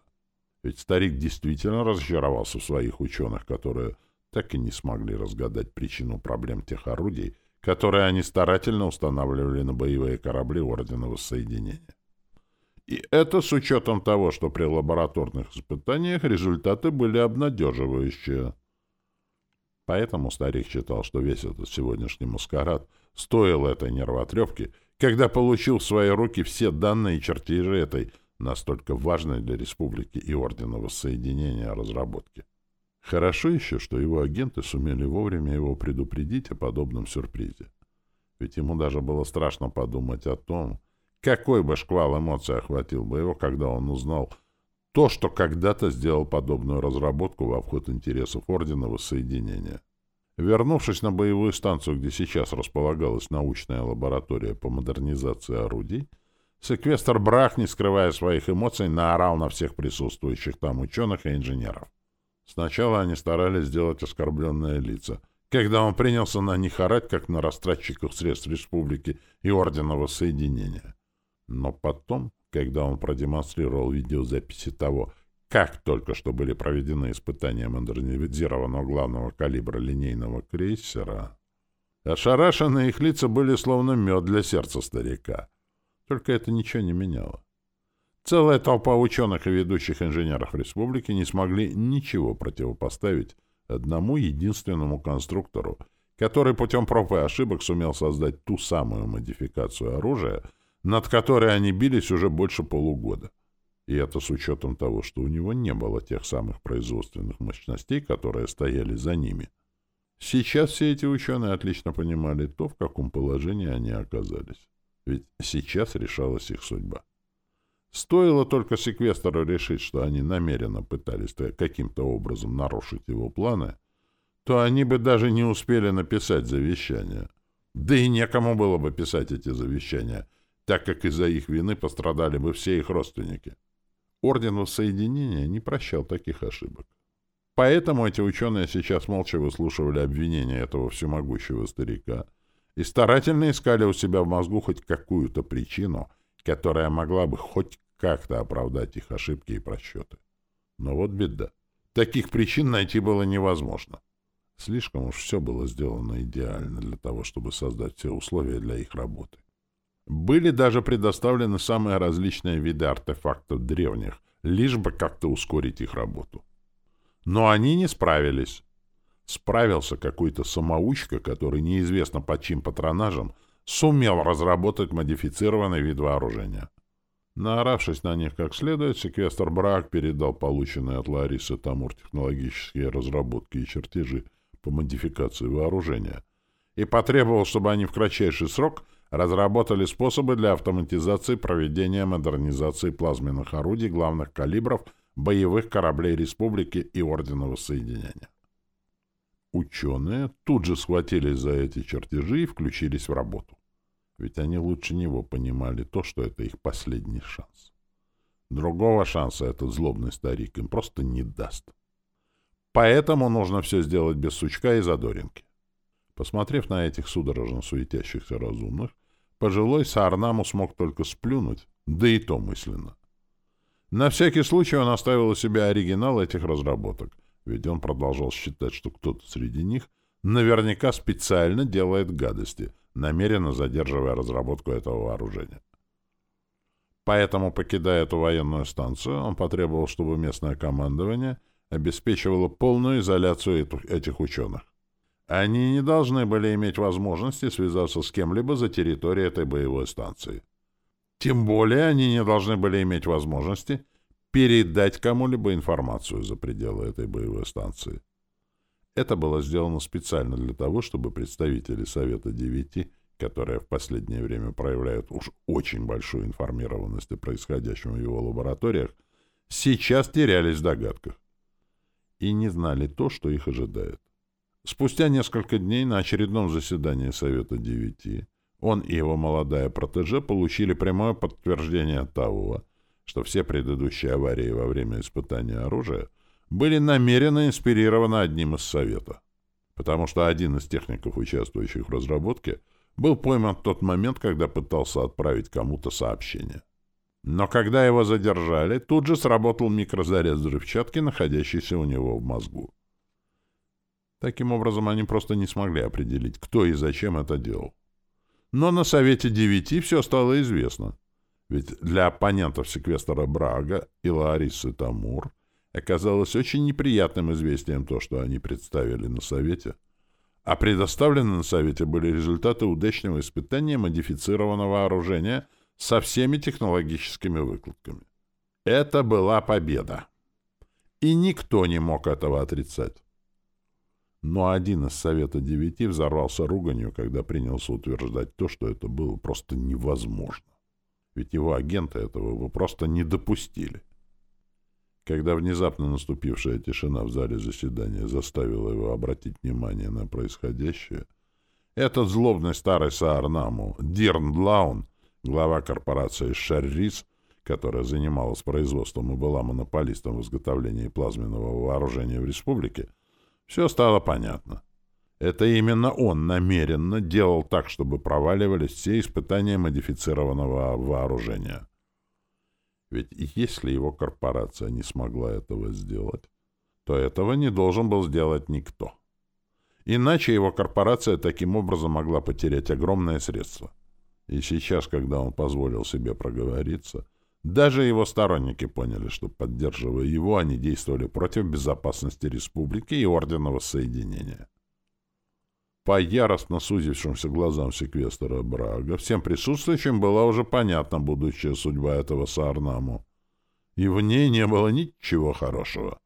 Ведь старик действительно разочаровался в своих ученых, которые так и не смогли разгадать причину проблем тех орудий, которые они старательно устанавливали на боевые корабли Ордена Воссоединения. И это с учетом того, что при лабораторных испытаниях результаты были обнадеживающие. Поэтому старик считал, что весь этот сегодняшний маскарад стоил этой нервотрепки, когда получил в свои руки все данные и чертежи этой настолько важной для республики и Ордена Воссоединения разработки. Хорошо еще, что его агенты сумели вовремя его предупредить о подобном сюрпризе. Ведь ему даже было страшно подумать о том, какой бы шквал эмоций охватил бы его, когда он узнал то, что когда-то сделал подобную разработку в обход интересов Ордена Воссоединения. Вернувшись на боевую станцию, где сейчас располагалась научная лаборатория по модернизации орудий, секвестр Брах, не скрывая своих эмоций, наорал на всех присутствующих там ученых и инженеров. Сначала они старались сделать оскорбленные лица, когда он принялся на них орать, как на растратчиков средств республики и Ордена Воссоединения. Но потом когда он продемонстрировал видеозаписи того, как только что были проведены испытания модернизированного главного калибра линейного крейсера, ошарашенные их лица были словно мед для сердца старика. Только это ничего не меняло. Целая толпа ученых и ведущих инженеров республики не смогли ничего противопоставить одному единственному конструктору, который путем проб и ошибок сумел создать ту самую модификацию оружия, над которой они бились уже больше полугода. И это с учетом того, что у него не было тех самых производственных мощностей, которые стояли за ними. Сейчас все эти ученые отлично понимали то, в каком положении они оказались. Ведь сейчас решалась их судьба. Стоило только секвестору решить, что они намеренно пытались каким-то образом нарушить его планы, то они бы даже не успели написать завещание. Да и некому было бы писать эти завещания — так как из-за их вины пострадали бы все их родственники. Орден Воссоединения не прощал таких ошибок. Поэтому эти ученые сейчас молча выслушивали обвинения этого всемогущего старика и старательно искали у себя в мозгу хоть какую-то причину, которая могла бы хоть как-то оправдать их ошибки и просчеты. Но вот беда. Таких причин найти было невозможно. Слишком уж все было сделано идеально для того, чтобы создать все условия для их работы. Были даже предоставлены самые различные виды артефактов древних, лишь бы как-то ускорить их работу. Но они не справились. Справился какой-то самоучка, который неизвестно под чьим патронажем сумел разработать модифицированный вид вооружения. Наоравшись на них как следует, секвестр Брак передал полученные от Ларисы Тамур технологические разработки и чертежи по модификации вооружения и потребовал, чтобы они в кратчайший срок разработали способы для автоматизации проведения модернизации плазменных орудий главных калибров боевых кораблей Республики и Ордена Воссоединения. Ученые тут же схватились за эти чертежи и включились в работу. Ведь они лучше него понимали то, что это их последний шанс. Другого шанса этот злобный старик им просто не даст. Поэтому нужно все сделать без сучка и задоринки. Посмотрев на этих судорожно суетящихся разумных, пожилой Саарнаму смог только сплюнуть, да и то мысленно. На всякий случай он оставил у себя оригинал этих разработок, ведь он продолжал считать, что кто-то среди них наверняка специально делает гадости, намеренно задерживая разработку этого вооружения. Поэтому, покидая эту военную станцию, он потребовал, чтобы местное командование обеспечивало полную изоляцию этих ученых. Они не должны были иметь возможности связаться с кем-либо за территорией этой боевой станции. Тем более они не должны были иметь возможности передать кому-либо информацию за пределы этой боевой станции. Это было сделано специально для того, чтобы представители Совета Девяти, которые в последнее время проявляют уж очень большую информированность о происходящем в его лабораториях, сейчас терялись в догадках и не знали то, что их ожидает. Спустя несколько дней на очередном заседании Совета Девяти он и его молодая протеже получили прямое подтверждение того, что все предыдущие аварии во время испытания оружия были намеренно инспирированы одним из Совета, потому что один из техников, участвующих в разработке, был пойман в тот момент, когда пытался отправить кому-то сообщение. Но когда его задержали, тут же сработал микрозаряд взрывчатки, находящийся у него в мозгу. Таким образом, они просто не смогли определить, кто и зачем это делал. Но на Совете Девяти все стало известно. Ведь для оппонентов секвестора Брага и Ларисы Тамур оказалось очень неприятным известием то, что они представили на Совете, а предоставлены на Совете были результаты удачного испытания модифицированного вооружения со всеми технологическими выкладками. Это была победа. И никто не мог этого отрицать. Но один из Совета Девяти взорвался руганью, когда принялся утверждать то, что это было просто невозможно. Ведь его агенты этого бы просто не допустили. Когда внезапно наступившая тишина в зале заседания заставила его обратить внимание на происходящее, этот злобный старый Саарнаму, Дирн Длаун, глава корпорации Шаррис, которая занималась производством и была монополистом в изготовлении плазменного вооружения в республике, все стало понятно. Это именно он намеренно делал так, чтобы проваливались все испытания модифицированного вооружения. Ведь если его корпорация не смогла этого сделать, то этого не должен был сделать никто. Иначе его корпорация таким образом могла потерять огромные средства. И сейчас, когда он позволил себе проговориться, даже его сторонники поняли, что, поддерживая его, они действовали против безопасности республики и Ордена Воссоединения. По яростно сузившимся глазам секвестора Брага всем присутствующим была уже понятна будущая судьба этого Саарнаму. И в ней не было ничего хорошего.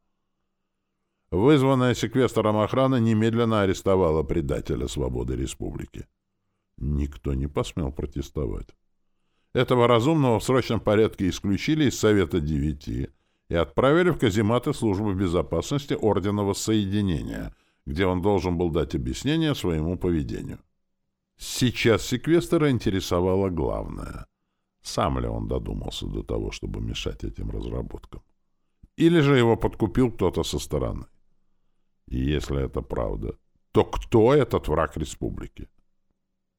Вызванная секвестором охрана немедленно арестовала предателя свободы республики. Никто не посмел протестовать. Этого разумного в срочном порядке исключили из Совета Девяти и отправили в казематы службы безопасности Ордена Воссоединения — где он должен был дать объяснение своему поведению. Сейчас секвестора интересовало главное. Сам ли он додумался до того, чтобы мешать этим разработкам? Или же его подкупил кто-то со стороны? И если это правда, то кто этот враг республики?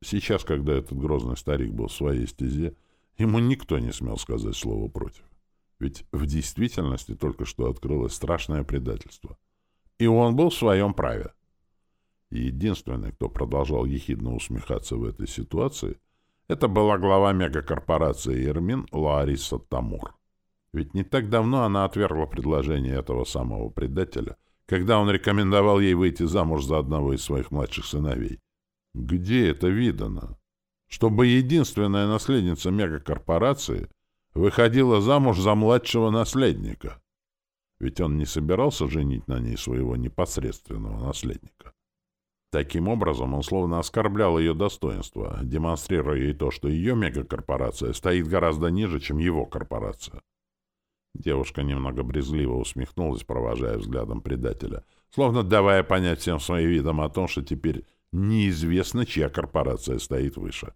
Сейчас, когда этот грозный старик был в своей стезе, ему никто не смел сказать слово против. Ведь в действительности только что открылось страшное предательство. И он был в своем праве. Единственный, кто продолжал ехидно усмехаться в этой ситуации, это была глава мегакорпорации Ирмин Лариса Тамур. Ведь не так давно она отвергла предложение этого самого предателя, когда он рекомендовал ей выйти замуж за одного из своих младших сыновей. Где это видано? Чтобы единственная наследница мегакорпорации выходила замуж за младшего наследника. Ведь он не собирался женить на ней своего непосредственного наследника. Таким образом, он словно оскорблял ее достоинство, демонстрируя ей то, что ее мегакорпорация стоит гораздо ниже, чем его корпорация. Девушка немного брезгливо усмехнулась, провожая взглядом предателя, словно давая понять всем своим видом о том, что теперь неизвестно, чья корпорация стоит выше.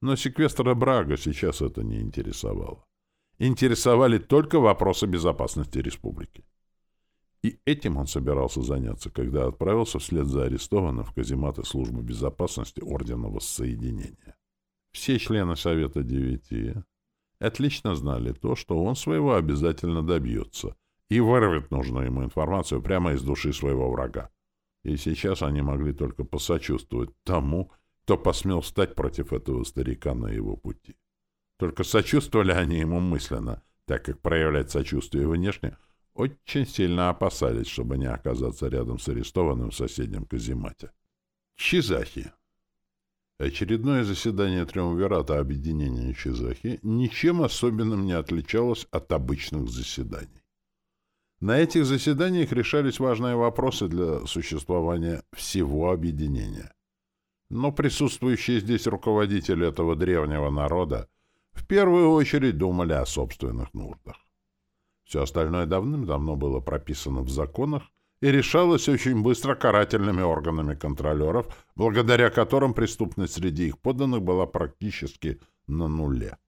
Но секвестра Брага сейчас это не интересовало. Интересовали только вопросы безопасности республики. И этим он собирался заняться, когда отправился вслед за арестованным в казематы службы безопасности Ордена Воссоединения. Все члены Совета Девяти отлично знали то, что он своего обязательно добьется и вырвет нужную ему информацию прямо из души своего врага. И сейчас они могли только посочувствовать тому, кто посмел встать против этого старика на его пути. Только сочувствовали они ему мысленно, так как проявлять сочувствие внешне – очень сильно опасались, чтобы не оказаться рядом с арестованным в соседнем каземате. Чизахи. Очередное заседание Триумвирата Объединения Чизахи ничем особенным не отличалось от обычных заседаний. На этих заседаниях решались важные вопросы для существования всего объединения. Но присутствующие здесь руководители этого древнего народа в первую очередь думали о собственных нуждах. Все остальное давным-давно было прописано в законах и решалось очень быстро карательными органами контролеров, благодаря которым преступность среди их подданных была практически на нуле.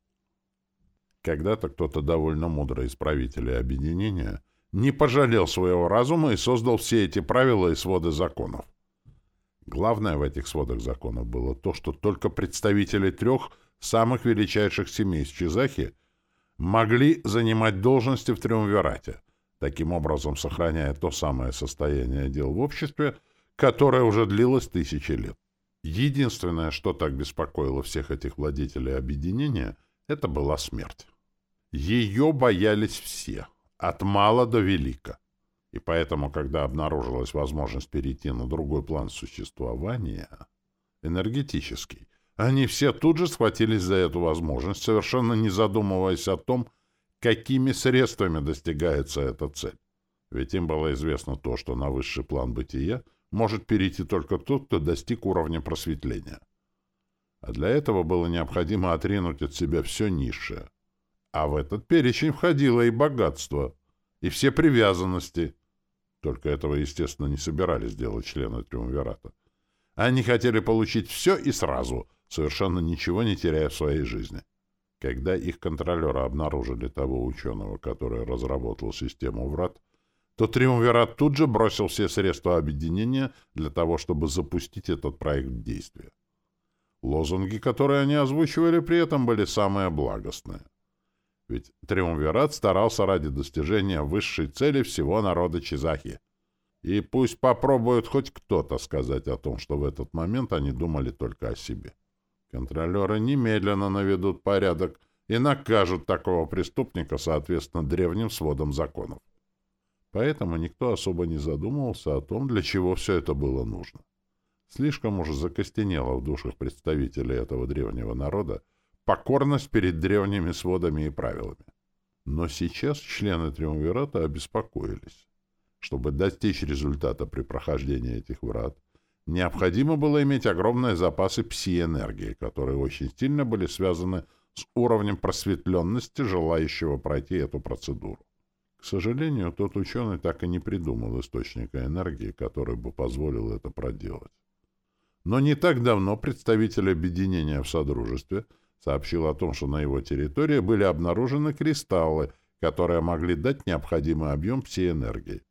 Когда-то кто-то довольно мудрый из правителей объединения не пожалел своего разума и создал все эти правила и своды законов. Главное в этих сводах законов было то, что только представители трех самых величайших семей Чизахи — могли занимать должности в Триумвирате, таким образом сохраняя то самое состояние дел в обществе, которое уже длилось тысячи лет. Единственное, что так беспокоило всех этих владетелей объединения, это была смерть. Ее боялись все, от мала до велика. И поэтому, когда обнаружилась возможность перейти на другой план существования, энергетический, они все тут же схватились за эту возможность, совершенно не задумываясь о том, какими средствами достигается эта цель. Ведь им было известно то, что на высший план бытия может перейти только тот, кто достиг уровня просветления. А для этого было необходимо отринуть от себя все низшее. А в этот перечень входило и богатство, и все привязанности. Только этого, естественно, не собирались делать члены Триумвирата. Они хотели получить все и сразу — совершенно ничего не теряя в своей жизни. Когда их контролеры обнаружили того ученого, который разработал систему врат, то Триумвират тут же бросил все средства объединения для того, чтобы запустить этот проект в действие. Лозунги, которые они озвучивали, при этом были самые благостные. Ведь Триумвират старался ради достижения высшей цели всего народа Чизахи. И пусть попробует хоть кто-то сказать о том, что в этот момент они думали только о себе. Контролеры немедленно наведут порядок и накажут такого преступника соответственно древним сводам законов. Поэтому никто особо не задумывался о том, для чего все это было нужно. Слишком уж закостенело в душах представителей этого древнего народа покорность перед древними сводами и правилами. Но сейчас члены Триумвирата обеспокоились. Чтобы достичь результата при прохождении этих врат, Необходимо было иметь огромные запасы пси-энергии, которые очень сильно были связаны с уровнем просветленности желающего пройти эту процедуру. К сожалению, тот ученый так и не придумал источника энергии, который бы позволил это проделать. Но не так давно представитель объединения в Содружестве сообщил о том, что на его территории были обнаружены кристаллы, которые могли дать необходимый объем пси-энергии.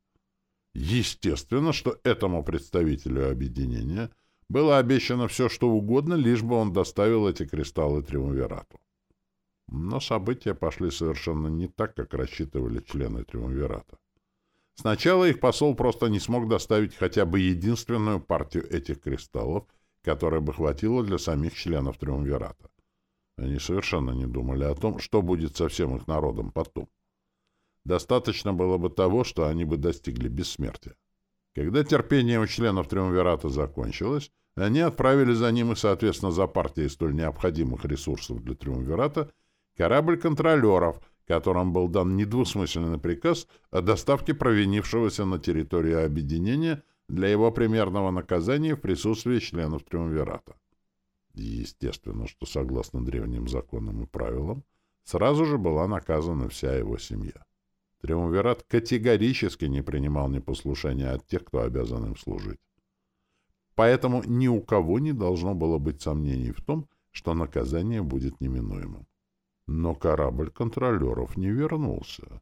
Естественно, что этому представителю объединения было обещано все, что угодно, лишь бы он доставил эти кристаллы Триумвирату. Но события пошли совершенно не так, как рассчитывали члены Триумвирата. Сначала их посол просто не смог доставить хотя бы единственную партию этих кристаллов, которой бы хватило для самих членов Триумвирата. Они совершенно не думали о том, что будет со всем их народом потом. Достаточно было бы того, что они бы достигли бессмертия. Когда терпение у членов Триумвирата закончилось, они отправили за ним и, соответственно, за партией столь необходимых ресурсов для Триумвирата корабль контролеров, которым был дан недвусмысленный приказ о доставке провинившегося на территорию объединения для его примерного наказания в присутствии членов Триумвирата. Естественно, что согласно древним законам и правилам, сразу же была наказана вся его семья. Триумвират категорически не принимал непослушания от тех, кто обязан им служить. Поэтому ни у кого не должно было быть сомнений в том, что наказание будет неминуемым. Но корабль контролеров не вернулся.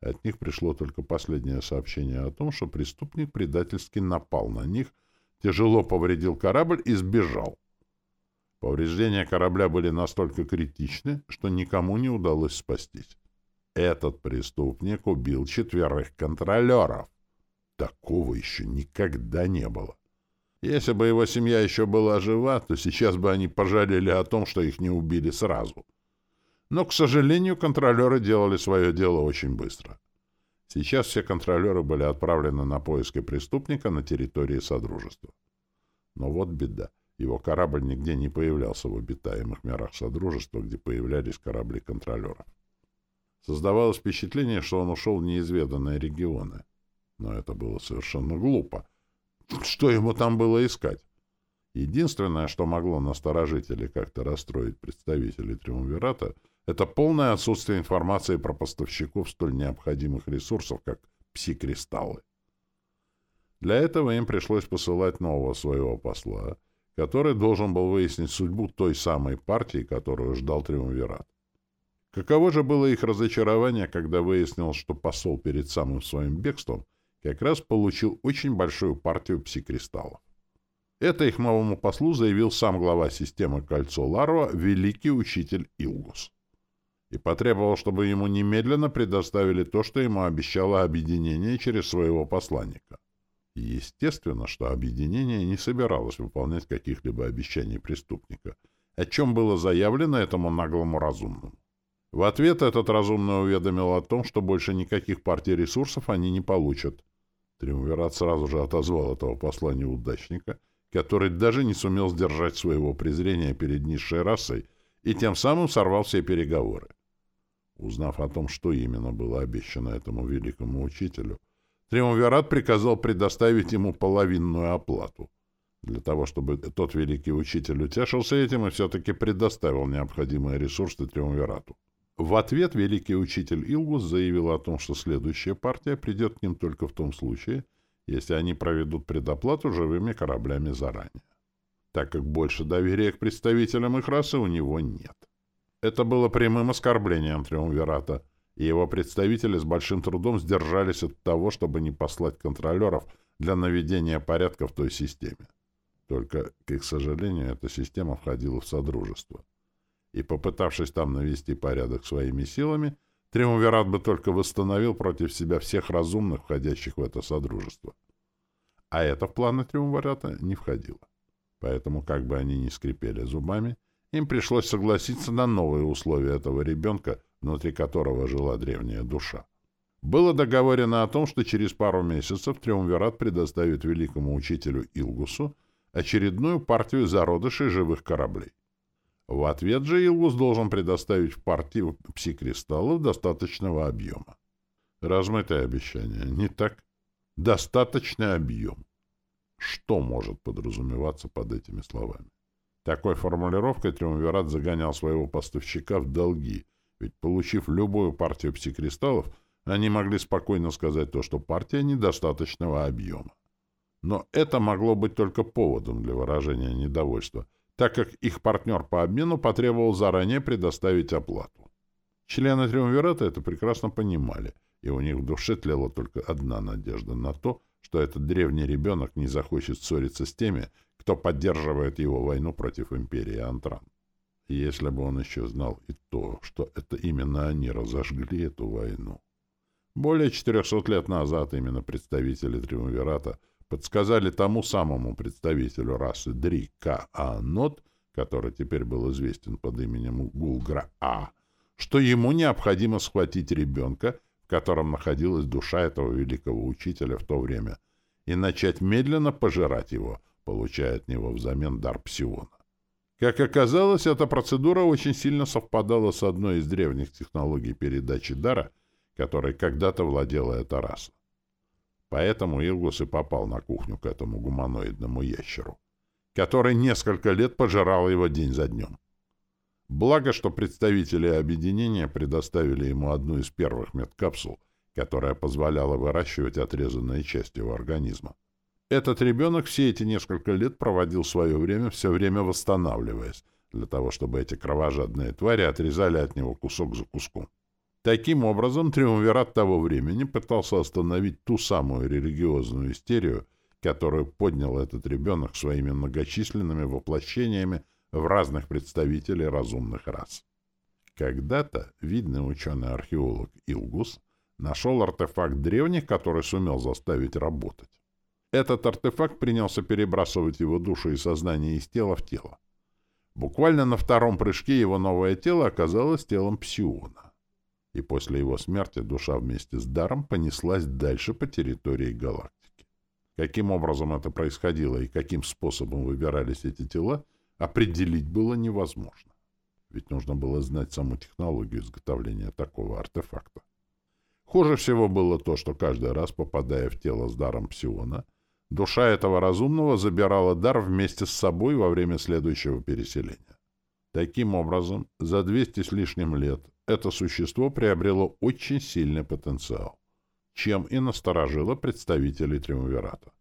От них пришло только последнее сообщение о том, что преступник предательски напал на них, тяжело повредил корабль и сбежал. Повреждения корабля были настолько критичны, что никому не удалось спастись. Этот преступник убил четверых контролеров. Такого еще никогда не было. Если бы его семья еще была жива, то сейчас бы они пожалели о том, что их не убили сразу. Но, к сожалению, контролеры делали свое дело очень быстро. Сейчас все контролеры были отправлены на поиски преступника на территории Содружества. Но вот беда. Его корабль нигде не появлялся в обитаемых мирах Содружества, где появлялись корабли контролеров. Создавалось впечатление, что он ушел в неизведанные регионы. Но это было совершенно глупо. Что ему там было искать? Единственное, что могло насторожить или как-то расстроить представителей Триумвирата, это полное отсутствие информации про поставщиков столь необходимых ресурсов, как пси-кристаллы. Для этого им пришлось посылать нового своего посла, который должен был выяснить судьбу той самой партии, которую ждал Триумвират. Каково же было их разочарование, когда выяснилось, что посол перед самым своим бегством как раз получил очень большую партию псикристаллов. Это их новому послу заявил сам глава системы «Кольцо Ларва» великий учитель Илгус. И потребовал, чтобы ему немедленно предоставили то, что ему обещало объединение через своего посланника. Естественно, что объединение не собиралось выполнять каких-либо обещаний преступника, о чем было заявлено этому наглому разумному. В ответ этот разумный уведомил о том, что больше никаких партий ресурсов они не получат, Триумвират сразу же отозвал этого послания удачника, который даже не сумел сдержать своего презрения перед низшей расой и тем самым сорвал все переговоры. Узнав о том, что именно было обещано этому великому учителю, Триумвират приказал предоставить ему половинную оплату, для того, чтобы тот великий учитель утешился этим и все-таки предоставил необходимые ресурсы Триумвирату. В ответ великий учитель Илгус заявил о том, что следующая партия придет к ним только в том случае, если они проведут предоплату живыми кораблями заранее, так как больше доверия к представителям их расы у него нет. Это было прямым оскорблением Триумвирата, и его представители с большим трудом сдержались от того, чтобы не послать контролеров для наведения порядка в той системе. Только, к их сожалению, эта система входила в Содружество и, попытавшись там навести порядок своими силами, Триумвират бы только восстановил против себя всех разумных, входящих в это содружество. А это в планы Триумвирата не входило. Поэтому, как бы они ни скрипели зубами, им пришлось согласиться на новые условия этого ребенка, внутри которого жила древняя душа. Было договорено о том, что через пару месяцев Триумвират предоставит великому учителю Илгусу очередную партию зародышей живых кораблей. В ответ же Илгус должен предоставить в партию пси-кристаллов достаточного объема. Размытое обещание, не так? Достаточный объем. Что может подразумеваться под этими словами? Такой формулировкой Триумвират загонял своего поставщика в долги, ведь, получив любую партию пси-кристаллов, они могли спокойно сказать то, что партия недостаточного объема. Но это могло быть только поводом для выражения недовольства — так как их партнер по обмену потребовал заранее предоставить оплату. Члены Триумвирата это прекрасно понимали, и у них в душе тлела только одна надежда на то, что этот древний ребенок не захочет ссориться с теми, кто поддерживает его войну против империи Антран. Если бы он еще знал и то, что это именно они разожгли эту войну. Более 400 лет назад именно представители Триумвирата подсказали тому самому представителю расы Дрика Анот, который теперь был известен под именем Гулгра-А, что ему необходимо схватить ребенка, в котором находилась душа этого великого учителя в то время, и начать медленно пожирать его, получая от него взамен дар псиона. Как оказалось, эта процедура очень сильно совпадала с одной из древних технологий передачи дара, которой когда-то владела эта раса. Поэтому Илгус и попал на кухню к этому гуманоидному ящеру, который несколько лет пожирал его день за днем. Благо, что представители объединения предоставили ему одну из первых медкапсул, которая позволяла выращивать отрезанные части его организма. Этот ребенок все эти несколько лет проводил свое время, все время восстанавливаясь, для того, чтобы эти кровожадные твари отрезали от него кусок за куском. Таким образом, триумвират того времени пытался остановить ту самую религиозную истерию, которую поднял этот ребенок своими многочисленными воплощениями в разных представителей разумных рас. Когда-то видный ученый-археолог Илгус нашел артефакт древних, который сумел заставить работать. Этот артефакт принялся перебрасывать его душу и сознание из тела в тело. Буквально на втором прыжке его новое тело оказалось телом Псиона. И после его смерти душа вместе с даром понеслась дальше по территории галактики. Каким образом это происходило и каким способом выбирались эти тела, определить было невозможно. Ведь нужно было знать саму технологию изготовления такого артефакта. Хуже всего было то, что каждый раз, попадая в тело с даром псиона, Душа этого разумного забирала дар вместе с собой во время следующего переселения. Таким образом, за 200 с лишним лет это существо приобрело очень сильный потенциал, чем и насторожило представителей Триумвирата.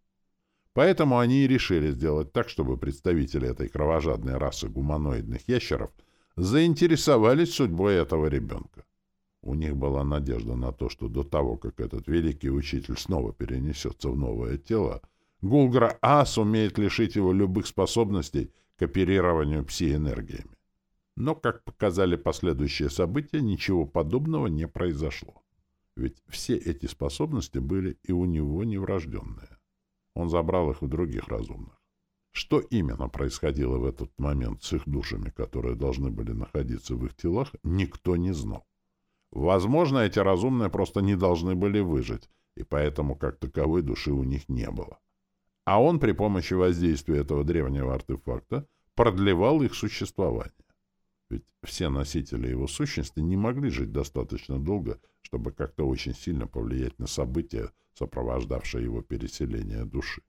Поэтому они и решили сделать так, чтобы представители этой кровожадной расы гуманоидных ящеров заинтересовались судьбой этого ребенка. У них была надежда на то, что до того, как этот великий учитель снова перенесется в новое тело, Гулгра-А сумеет лишить его любых способностей к оперированию пси-энергиями. Но, как показали последующие события, ничего подобного не произошло. Ведь все эти способности были и у него неврожденные. Он забрал их у других разумных. Что именно происходило в этот момент с их душами, которые должны были находиться в их телах, никто не знал. Возможно, эти разумные просто не должны были выжить, и поэтому как таковой души у них не было а он при помощи воздействия этого древнего артефакта продлевал их существование. Ведь все носители его сущности не могли жить достаточно долго, чтобы как-то очень сильно повлиять на события, сопровождавшие его переселение души.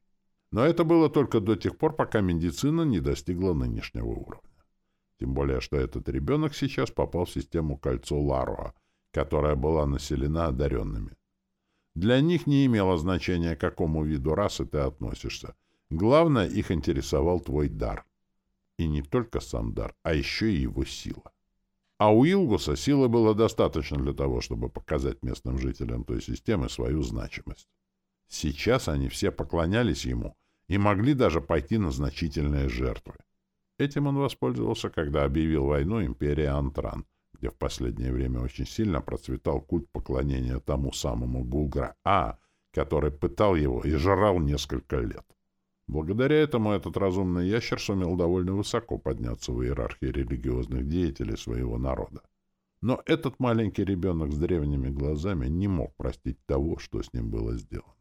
Но это было только до тех пор, пока медицина не достигла нынешнего уровня. Тем более, что этот ребенок сейчас попал в систему кольцо Ларуа, которая была населена одаренными. Для них не имело значения, к какому виду расы ты относишься. Главное, их интересовал твой дар. И не только сам дар, а еще и его сила. А у Илгуса силы было достаточно для того, чтобы показать местным жителям той системы свою значимость. Сейчас они все поклонялись ему и могли даже пойти на значительные жертвы. Этим он воспользовался, когда объявил войну империи Антран, где в последнее время очень сильно процветал культ поклонения тому самому Гулгра-А, который пытал его и жрал несколько лет. Благодаря этому этот разумный ящер сумел довольно высоко подняться в иерархии религиозных деятелей своего народа. Но этот маленький ребенок с древними глазами не мог простить того, что с ним было сделано.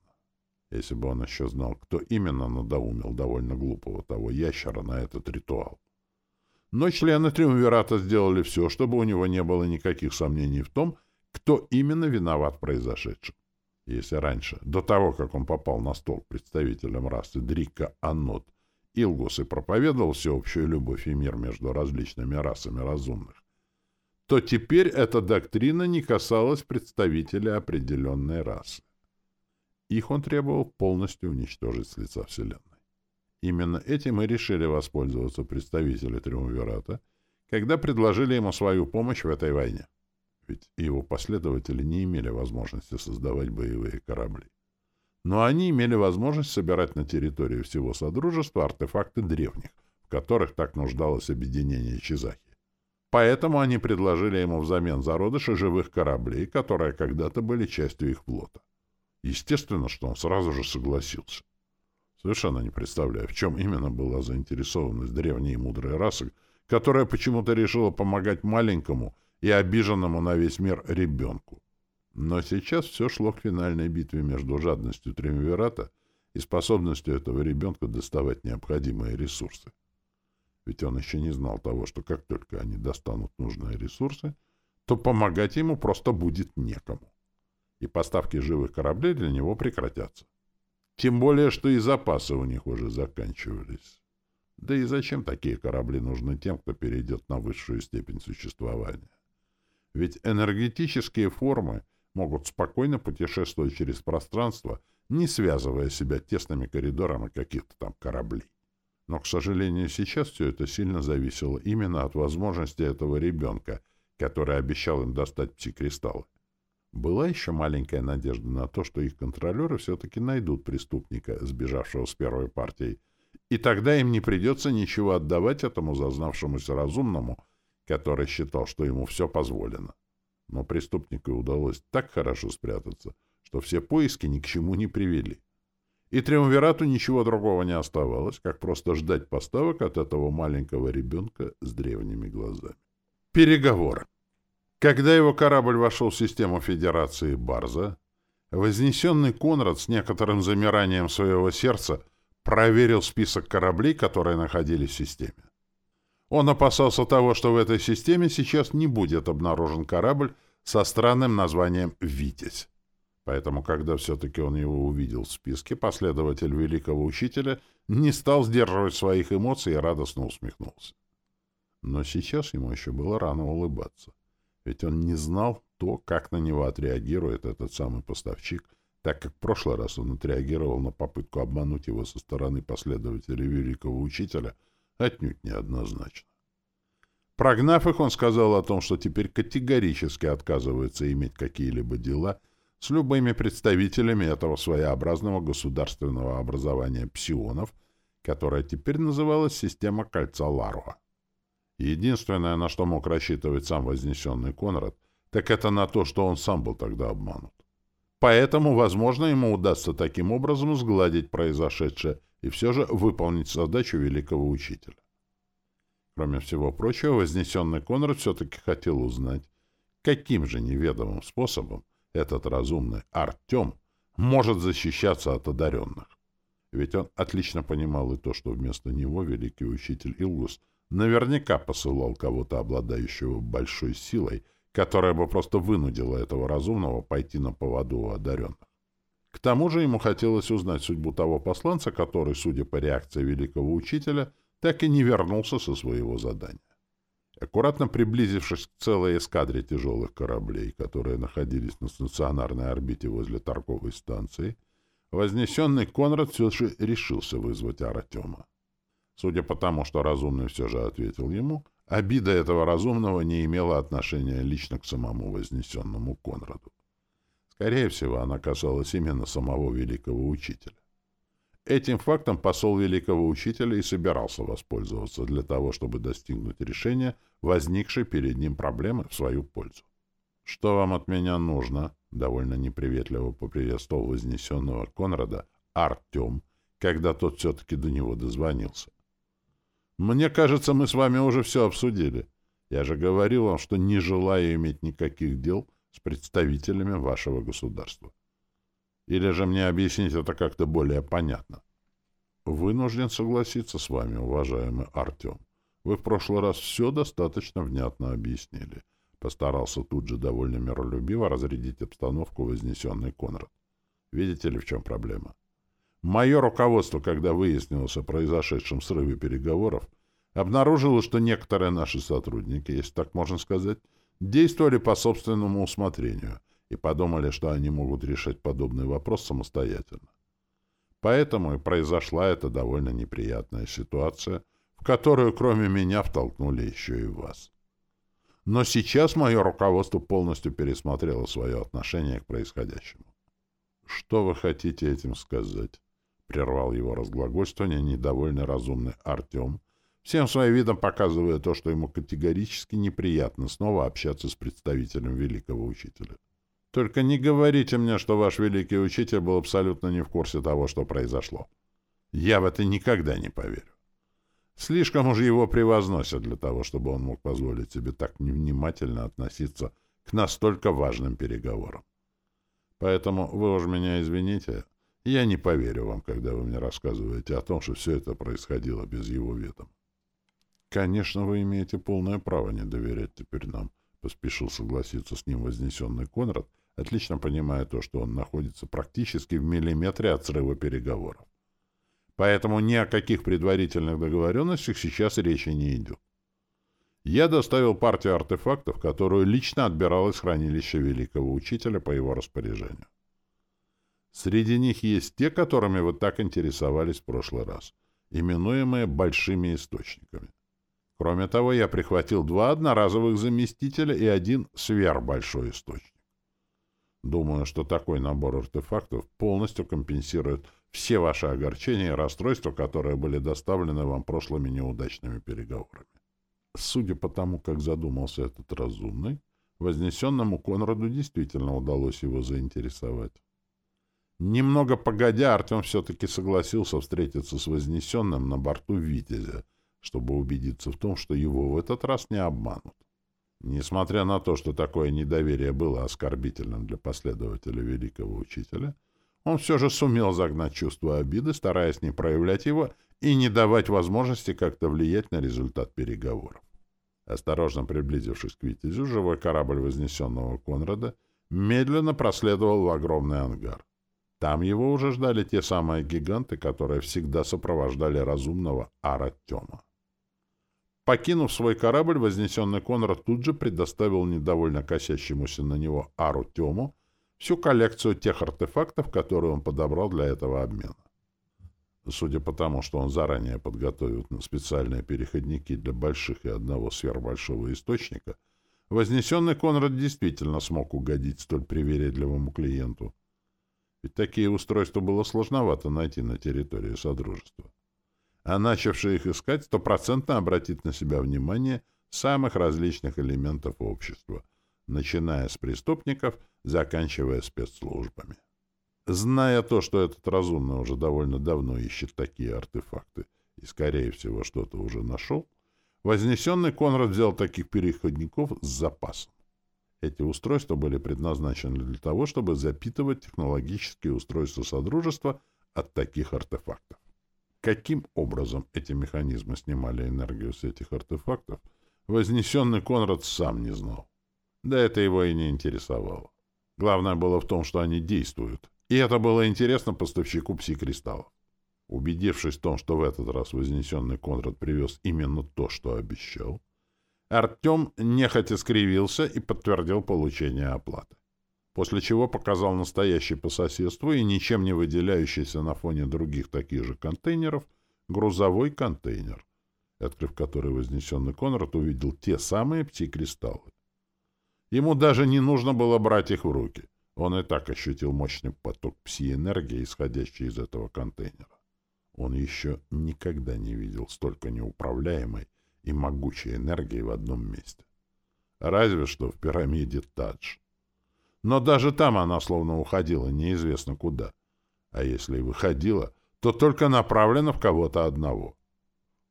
Если бы он еще знал, кто именно надоумил довольно глупого того ящера на этот ритуал. Но члены Триумвирата сделали все, чтобы у него не было никаких сомнений в том, кто именно виноват в произошедшем. Если раньше, до того, как он попал на стол представителям расы Дрика Аннот, Илгус и проповедовал всеобщую любовь и мир между различными расами разумных, то теперь эта доктрина не касалась представителей определенной расы. Их он требовал полностью уничтожить с лица Вселенной. Именно этим и решили воспользоваться представители Триумвирата, когда предложили ему свою помощь в этой войне. Ведь его последователи не имели возможности создавать боевые корабли. Но они имели возможность собирать на территории всего Содружества артефакты древних, в которых так нуждалось объединение Чизахи. Поэтому они предложили ему взамен зародыши живых кораблей, которые когда-то были частью их флота. Естественно, что он сразу же согласился. Совершенно не представляю, в чем именно была заинтересованность древней и мудрой расы, которая почему-то решила помогать маленькому и обиженному на весь мир ребенку. Но сейчас все шло к финальной битве между жадностью Триумвирата и способностью этого ребенка доставать необходимые ресурсы. Ведь он еще не знал того, что как только они достанут нужные ресурсы, то помогать ему просто будет некому. И поставки живых кораблей для него прекратятся. Тем более, что и запасы у них уже заканчивались. Да и зачем такие корабли нужны тем, кто перейдет на высшую степень существования? Ведь энергетические формы могут спокойно путешествовать через пространство, не связывая себя тесными коридорами каких-то там кораблей. Но, к сожалению, сейчас все это сильно зависело именно от возможности этого ребенка, который обещал им достать псикристаллы. Была еще маленькая надежда на то, что их контролеры все-таки найдут преступника, сбежавшего с первой партией, и тогда им не придется ничего отдавать этому зазнавшемуся разумному, который считал, что ему все позволено. Но преступнику удалось так хорошо спрятаться, что все поиски ни к чему не привели. И Триумвирату ничего другого не оставалось, как просто ждать поставок от этого маленького ребенка с древними глазами. Переговоры. Когда его корабль вошел в систему Федерации Барза, вознесенный Конрад с некоторым замиранием своего сердца проверил список кораблей, которые находились в системе. Он опасался того, что в этой системе сейчас не будет обнаружен корабль со странным названием «Витязь». Поэтому, когда все-таки он его увидел в списке, последователь великого учителя не стал сдерживать своих эмоций и радостно усмехнулся. Но сейчас ему еще было рано улыбаться. Ведь он не знал то, как на него отреагирует этот самый поставщик, так как в прошлый раз он отреагировал на попытку обмануть его со стороны последователей великого учителя отнюдь неоднозначно. Прогнав их, он сказал о том, что теперь категорически отказывается иметь какие-либо дела с любыми представителями этого своеобразного государственного образования псионов, которое теперь называлось система кольца Ларуа. Единственное, на что мог рассчитывать сам вознесенный Конрад, так это на то, что он сам был тогда обманут. Поэтому, возможно, ему удастся таким образом сгладить произошедшее и все же выполнить задачу великого учителя. Кроме всего прочего, вознесенный Конрад все-таки хотел узнать, каким же неведомым способом этот разумный Артем может защищаться от одаренных. Ведь он отлично понимал и то, что вместо него великий учитель Илгус наверняка посылал кого-то, обладающего большой силой, которая бы просто вынудила этого разумного пойти на поводу у одаренных. К тому же ему хотелось узнать судьбу того посланца, который, судя по реакции великого учителя, так и не вернулся со своего задания. Аккуратно приблизившись к целой эскадре тяжелых кораблей, которые находились на стационарной орбите возле торговой станции, вознесенный Конрад все же решился вызвать Артема. Судя по тому, что разумный все же ответил ему, обида этого разумного не имела отношения лично к самому вознесенному Конраду. Скорее всего, она касалась именно самого великого учителя. Этим фактом посол великого учителя и собирался воспользоваться для того, чтобы достигнуть решения возникшей перед ним проблемы в свою пользу. «Что вам от меня нужно?» — довольно неприветливо поприветствовал вознесенного Конрада Артем, когда тот все-таки до него дозвонился. Мне кажется, мы с вами уже все обсудили. Я же говорил вам, что не желаю иметь никаких дел с представителями вашего государства. Или же мне объяснить это как-то более понятно? Вынужден согласиться с вами, уважаемый Артем. Вы в прошлый раз все достаточно внятно объяснили. Постарался тут же довольно миролюбиво разрядить обстановку вознесенный Конрад. Видите ли, в чем проблема? Мое руководство, когда выяснилось о произошедшем срыве переговоров, обнаружило, что некоторые наши сотрудники, если так можно сказать, действовали по собственному усмотрению и подумали, что они могут решать подобный вопрос самостоятельно. Поэтому и произошла эта довольно неприятная ситуация, в которую кроме меня втолкнули еще и вас. Но сейчас мое руководство полностью пересмотрело свое отношение к происходящему. Что вы хотите этим сказать? прервал его разглагольствование недовольно разумный Артем, всем своим видом показывая то, что ему категорически неприятно снова общаться с представителем великого учителя. Только не говорите мне, что ваш великий учитель был абсолютно не в курсе того, что произошло. Я в это никогда не поверю. Слишком уж его превозносят для того, чтобы он мог позволить себе так невнимательно относиться к настолько важным переговорам. Поэтому вы уж меня извините, я не поверю вам, когда вы мне рассказываете о том, что все это происходило без его ведома. Конечно, вы имеете полное право не доверять теперь нам, поспешил согласиться с ним вознесенный Конрад, отлично понимая то, что он находится практически в миллиметре от срыва переговоров. Поэтому ни о каких предварительных договоренностях сейчас речи не идет. Я доставил партию артефактов, которую лично отбирал из хранилища великого учителя по его распоряжению. Среди них есть те, которыми вы так интересовались в прошлый раз, именуемые большими источниками. Кроме того, я прихватил два одноразовых заместителя и один сверхбольшой источник. Думаю, что такой набор артефактов полностью компенсирует все ваши огорчения и расстройства, которые были доставлены вам прошлыми неудачными переговорами. Судя по тому, как задумался этот разумный, вознесенному Конраду действительно удалось его заинтересовать. Немного погодя, Артем все-таки согласился встретиться с вознесенным на борту «Витязя», чтобы убедиться в том, что его в этот раз не обманут. Несмотря на то, что такое недоверие было оскорбительным для последователя великого учителя, он все же сумел загнать чувство обиды, стараясь не проявлять его и не давать возможности как-то влиять на результат переговоров. Осторожно приблизившись к Витязю, живой корабль вознесенного Конрада медленно проследовал в огромный ангар. Там его уже ждали те самые гиганты, которые всегда сопровождали разумного Аратема. Покинув свой корабль, вознесенный Конрад тут же предоставил недовольно косящемуся на него Ару Тему всю коллекцию тех артефактов, которые он подобрал для этого обмена. Судя по тому, что он заранее подготовил специальные переходники для больших и одного сверхбольшого источника, вознесенный Конрад действительно смог угодить столь привередливому клиенту. Ведь такие устройства было сложновато найти на территории Содружества а начавший их искать стопроцентно обратит на себя внимание самых различных элементов общества, начиная с преступников, заканчивая спецслужбами. Зная то, что этот разумный уже довольно давно ищет такие артефакты и, скорее всего, что-то уже нашел, вознесенный Конрад взял таких переходников с запасом. Эти устройства были предназначены для того, чтобы запитывать технологические устройства Содружества от таких артефактов. Каким образом эти механизмы снимали энергию с этих артефактов, вознесенный Конрад сам не знал. Да это его и не интересовало. Главное было в том, что они действуют. И это было интересно поставщику пси-кристаллов. Убедившись в том, что в этот раз вознесенный Конрад привез именно то, что обещал, Артем нехотя скривился и подтвердил получение оплаты после чего показал настоящий по соседству и ничем не выделяющийся на фоне других таких же контейнеров грузовой контейнер, открыв который вознесенный Конрад увидел те самые пси-кристаллы. Ему даже не нужно было брать их в руки. Он и так ощутил мощный поток пси-энергии, исходящий из этого контейнера. Он еще никогда не видел столько неуправляемой и могучей энергии в одном месте. Разве что в пирамиде Тадж. Но даже там она словно уходила неизвестно куда. А если и выходила, то только направлена в кого-то одного.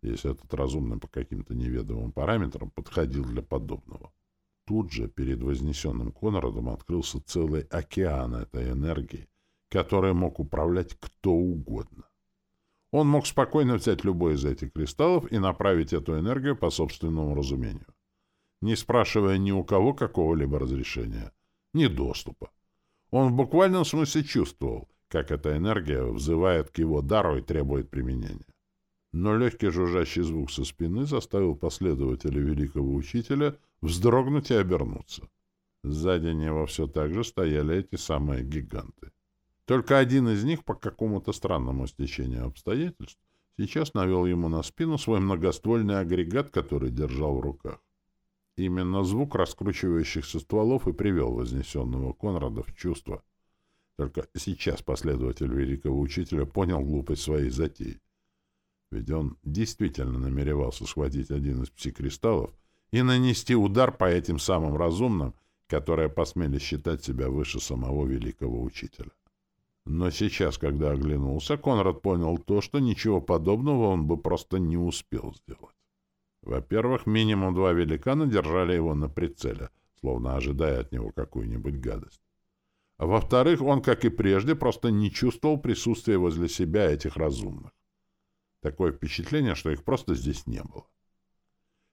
Если этот разумный по каким-то неведомым параметрам подходил для подобного. Тут же перед вознесенным Конрадом открылся целый океан этой энергии, который мог управлять кто угодно. Он мог спокойно взять любой из этих кристаллов и направить эту энергию по собственному разумению, не спрашивая ни у кого какого-либо разрешения — ни доступа. Он в буквальном смысле чувствовал, как эта энергия взывает к его дару и требует применения. Но легкий жужжащий звук со спины заставил последователя великого учителя вздрогнуть и обернуться. Сзади него все так же стояли эти самые гиганты. Только один из них по какому-то странному стечению обстоятельств сейчас навел ему на спину свой многоствольный агрегат, который держал в руках. Именно звук раскручивающихся стволов и привел вознесенного Конрада в чувство. Только сейчас последователь великого учителя понял глупость своей затеи. Ведь он действительно намеревался схватить один из пси-кристаллов и нанести удар по этим самым разумным, которые посмели считать себя выше самого великого учителя. Но сейчас, когда оглянулся, Конрад понял то, что ничего подобного он бы просто не успел сделать. Во-первых, минимум два великана держали его на прицеле, словно ожидая от него какую-нибудь гадость. А во-вторых, он, как и прежде, просто не чувствовал присутствия возле себя этих разумных. Такое впечатление, что их просто здесь не было.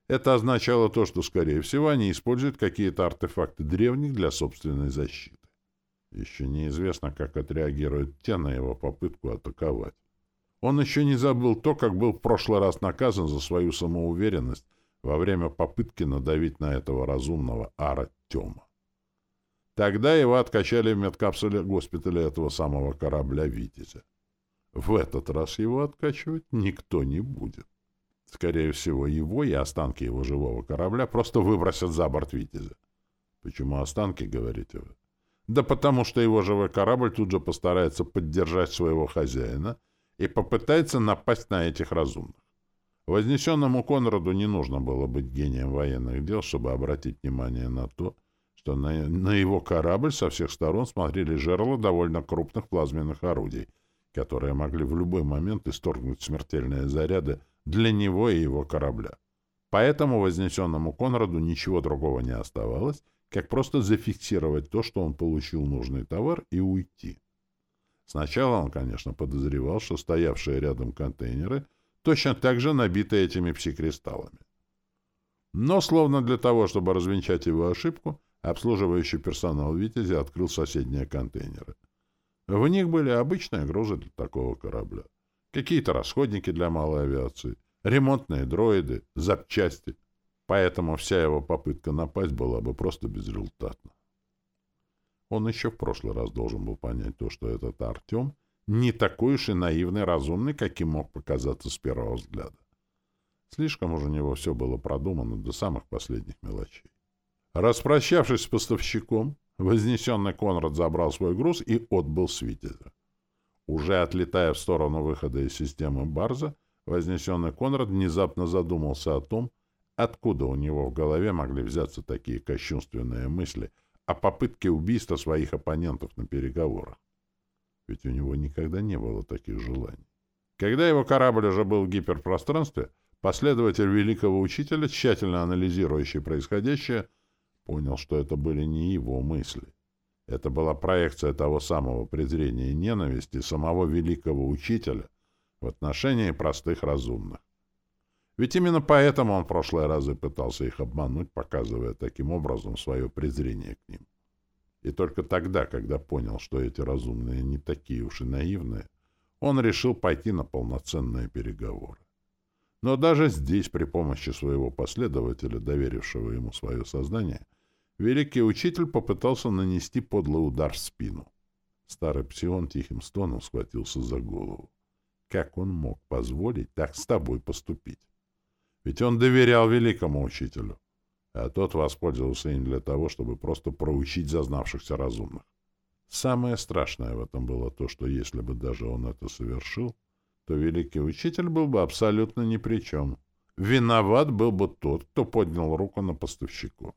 Это означало то, что, скорее всего, они используют какие-то артефакты древних для собственной защиты. Еще неизвестно, как отреагируют те на его попытку атаковать. Он еще не забыл то, как был в прошлый раз наказан за свою самоуверенность во время попытки надавить на этого разумного Ара. Тогда его откачали в медкапсуле госпиталя этого самого корабля «Витязя». В этот раз его откачивать никто не будет. Скорее всего, его и останки его живого корабля просто выбросят за борт «Витязя». Почему останки, говорите вы? Да потому что его живой корабль тут же постарается поддержать своего хозяина и попытается напасть на этих разумных. Вознесенному Конраду не нужно было быть гением военных дел, чтобы обратить внимание на то, что на, на его корабль со всех сторон смотрели жерла довольно крупных плазменных орудий, которые могли в любой момент исторгнуть смертельные заряды для него и его корабля. Поэтому вознесенному Конраду ничего другого не оставалось, как просто зафиксировать то, что он получил нужный товар, и уйти. Сначала он, конечно, подозревал, что стоявшие рядом контейнеры точно так же набиты этими псикристаллами. Но, словно для того, чтобы развенчать его ошибку, обслуживающий персонал «Витязи» открыл соседние контейнеры. В них были обычные грузы для такого корабля. Какие-то расходники для малой авиации, ремонтные дроиды, запчасти — Поэтому вся его попытка напасть была бы просто безрезультатна. Он еще в прошлый раз должен был понять то, что этот Артем не такой уж и наивный, разумный, каким мог показаться с первого взгляда. Слишком уж у него все было продумано до самых последних мелочей. Распрощавшись с поставщиком, вознесенный Конрад забрал свой груз и отбыл с. Уже отлетая в сторону выхода из системы Барза, вознесенный Конрад внезапно задумался о том, Откуда у него в голове могли взяться такие кощунственные мысли о попытке убийства своих оппонентов на переговорах? Ведь у него никогда не было таких желаний. Когда его корабль уже был в гиперпространстве, последователь великого учителя, тщательно анализирующий происходящее, понял, что это были не его мысли. Это была проекция того самого презрения и ненависти самого великого учителя в отношении простых разумных. Ведь именно поэтому он в прошлые разы пытался их обмануть, показывая таким образом свое презрение к ним. И только тогда, когда понял, что эти разумные не такие уж и наивные, он решил пойти на полноценные переговоры. Но даже здесь, при помощи своего последователя, доверившего ему свое сознание, великий учитель попытался нанести подлый удар в спину. Старый псион тихим стоном схватился за голову. Как он мог позволить так с тобой поступить? Ведь он доверял великому учителю, а тот воспользовался им для того, чтобы просто проучить зазнавшихся разумных. Самое страшное в этом было то, что если бы даже он это совершил, то великий учитель был бы абсолютно ни при чем. Виноват был бы тот, кто поднял руку на поставщику,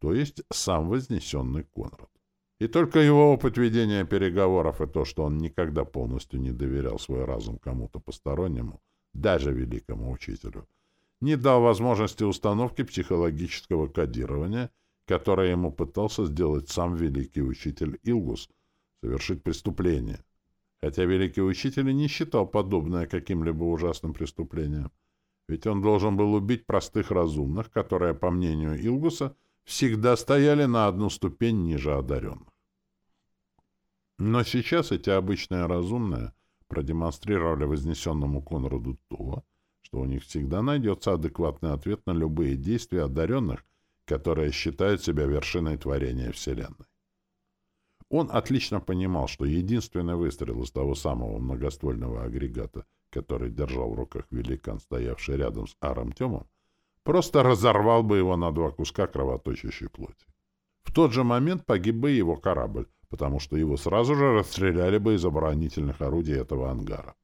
то есть сам вознесенный Конрад. И только его опыт ведения переговоров и то, что он никогда полностью не доверял свой разум кому-то постороннему, даже великому учителю, не дал возможности установки психологического кодирования, которое ему пытался сделать сам великий учитель Илгус, совершить преступление. Хотя великий учитель не считал подобное каким-либо ужасным преступлением. Ведь он должен был убить простых разумных, которые, по мнению Илгуса, всегда стояли на одну ступень ниже одаренных. Но сейчас эти обычные разумные продемонстрировали вознесенному Конраду то, что у них всегда найдется адекватный ответ на любые действия одаренных, которые считают себя вершиной творения Вселенной. Он отлично понимал, что единственный выстрел из того самого многоствольного агрегата, который держал в руках великан, стоявший рядом с Аром Темом, просто разорвал бы его на два куска кровоточащей плоти. В тот же момент погиб бы его корабль, потому что его сразу же расстреляли бы из оборонительных орудий этого ангара.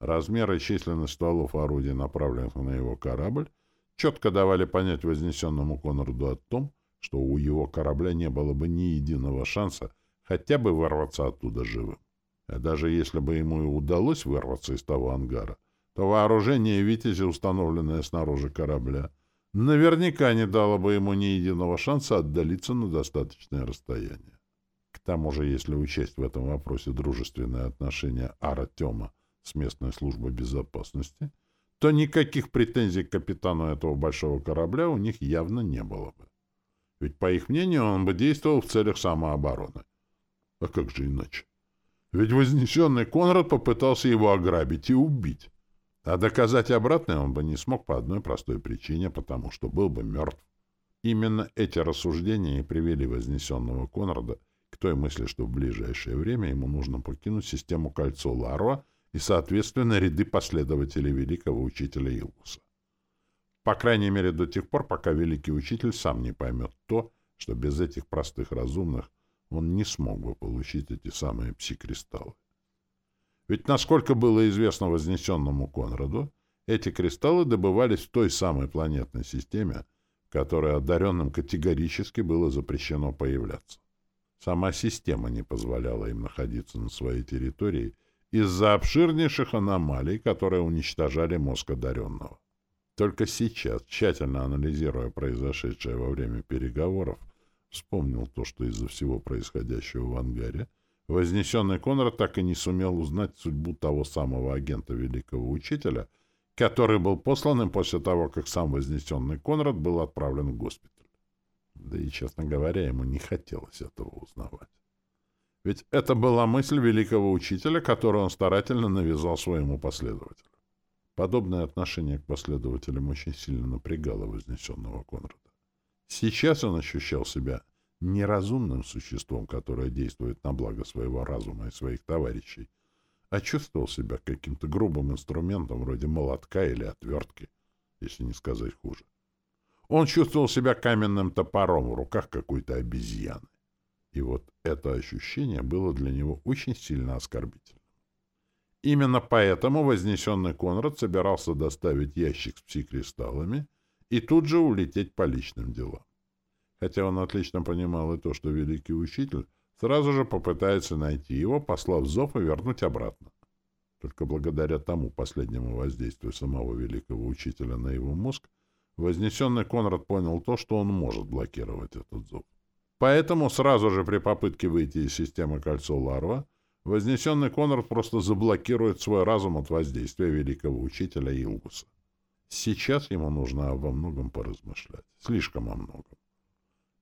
Размеры и численность стволов орудий, направленных на его корабль, четко давали понять вознесенному Конраду о том, что у его корабля не было бы ни единого шанса хотя бы вырваться оттуда живым. А даже если бы ему и удалось вырваться из того ангара, то вооружение «Витязи», установленное снаружи корабля, наверняка не дало бы ему ни единого шанса отдалиться на достаточное расстояние. К тому же, если учесть в этом вопросе дружественное отношение Артема с местной службой безопасности, то никаких претензий к капитану этого большого корабля у них явно не было бы. Ведь, по их мнению, он бы действовал в целях самообороны. А как же иначе? Ведь вознесенный Конрад попытался его ограбить и убить. А доказать обратное он бы не смог по одной простой причине, потому что был бы мертв. Именно эти рассуждения и привели вознесенного Конрада к той мысли, что в ближайшее время ему нужно покинуть систему кольцо Ларуа и, соответственно, ряды последователей великого учителя Илгуса. По крайней мере, до тех пор, пока великий учитель сам не поймет то, что без этих простых разумных он не смог бы получить эти самые пси-кристаллы. Ведь, насколько было известно вознесенному Конраду, эти кристаллы добывались в той самой планетной системе, в которой одаренным категорически было запрещено появляться. Сама система не позволяла им находиться на своей территории из-за обширнейших аномалий, которые уничтожали мозг одаренного. Только сейчас, тщательно анализируя произошедшее во время переговоров, вспомнил то, что из-за всего происходящего в ангаре, вознесенный Конрад так и не сумел узнать судьбу того самого агента Великого Учителя, который был послан им после того, как сам вознесенный Конрад был отправлен в госпиталь. Да и, честно говоря, ему не хотелось этого узнавать. Ведь это была мысль великого учителя, которую он старательно навязал своему последователю. Подобное отношение к последователям очень сильно напрягало вознесенного Конрада. Сейчас он ощущал себя неразумным существом, которое действует на благо своего разума и своих товарищей, а чувствовал себя каким-то грубым инструментом вроде молотка или отвертки, если не сказать хуже. Он чувствовал себя каменным топором в руках какой-то обезьяны. И вот это ощущение было для него очень сильно оскорбительным. Именно поэтому вознесенный Конрад собирался доставить ящик с пси-кристаллами — и тут же улететь по личным делам. Хотя он отлично понимал и то, что великий учитель сразу же попытается найти его, послав зов и вернуть обратно. Только благодаря тому последнему воздействию самого великого учителя на его мозг, вознесенный Конрад понял то, что он может блокировать этот зов. Поэтому сразу же при попытке выйти из системы кольцо Ларва, вознесенный Конрад просто заблокирует свой разум от воздействия великого учителя Илгуса. Сейчас ему нужно во многом поразмышлять. Слишком о многом.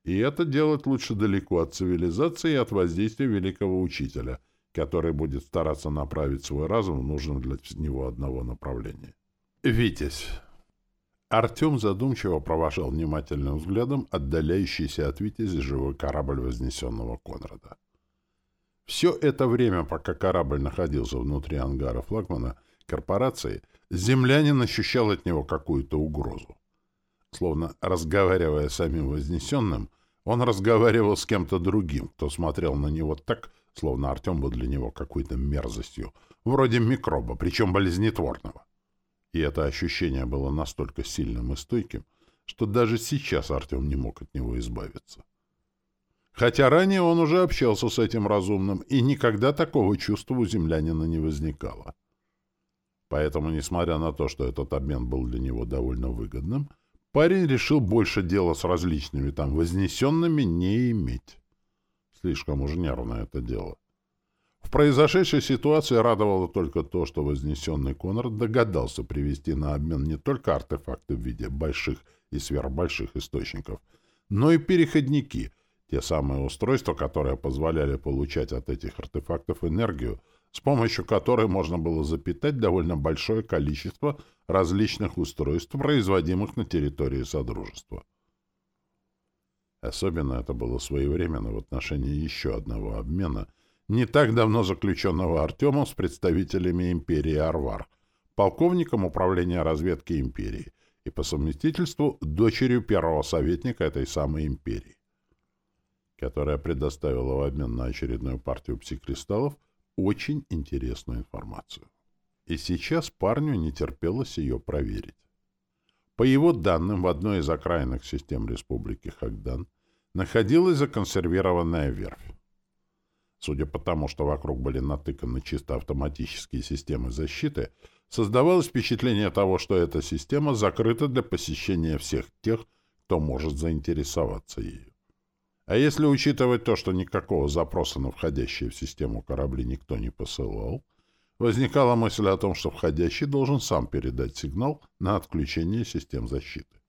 И это делать лучше далеко от цивилизации и от воздействия великого учителя, который будет стараться направить свой разум в нужном для него одного направления. «Витязь!» Артем задумчиво провожал внимательным взглядом отдаляющийся от Витязи живой корабль вознесенного Конрада. Все это время, пока корабль находился внутри ангара флагмана корпорации, землянин ощущал от него какую-то угрозу. Словно разговаривая с самим Вознесенным, он разговаривал с кем-то другим, кто смотрел на него так, словно Артем был для него какой-то мерзостью, вроде микроба, причем болезнетворного. И это ощущение было настолько сильным и стойким, что даже сейчас Артем не мог от него избавиться. Хотя ранее он уже общался с этим разумным, и никогда такого чувства у землянина не возникало. Поэтому, несмотря на то, что этот обмен был для него довольно выгодным, парень решил больше дела с различными там вознесенными не иметь. Слишком уж нервное это дело. В произошедшей ситуации радовало только то, что вознесенный Конрад догадался привести на обмен не только артефакты в виде больших и сверхбольших источников, но и переходники, те самые устройства, которые позволяли получать от этих артефактов энергию, с помощью которой можно было запитать довольно большое количество различных устройств, производимых на территории Содружества. Особенно это было своевременно в отношении еще одного обмена, не так давно заключенного Артемом с представителями империи Арвар, полковником управления разведки империи и по совместительству дочерью первого советника этой самой империи, которая предоставила в обмен на очередную партию псикристаллов очень интересную информацию. И сейчас парню не терпелось ее проверить. По его данным, в одной из окраинных систем Республики Хагдан находилась законсервированная верфь. Судя по тому, что вокруг были натыканы чисто автоматические системы защиты, создавалось впечатление того, что эта система закрыта для посещения всех тех, кто может заинтересоваться ею. А если учитывать то, что никакого запроса на входящие в систему корабли никто не посылал, возникала мысль о том, что входящий должен сам передать сигнал на отключение систем защиты.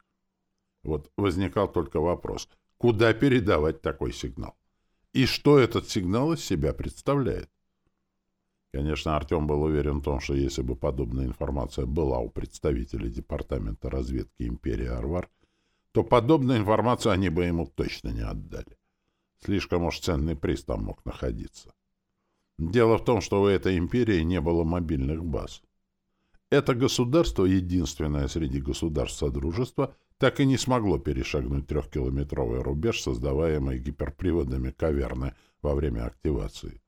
Вот возникал только вопрос, куда передавать такой сигнал? И что этот сигнал из себя представляет? Конечно, Артем был уверен в том, что если бы подобная информация была у представителей Департамента разведки империи Арвар, то подобную информацию они бы ему точно не отдали. Слишком уж ценный приз там мог находиться. Дело в том, что у этой империи не было мобильных баз. Это государство, единственное среди государств Содружества, так и не смогло перешагнуть трехкилометровый рубеж, создаваемый гиперприводами каверны во время активации.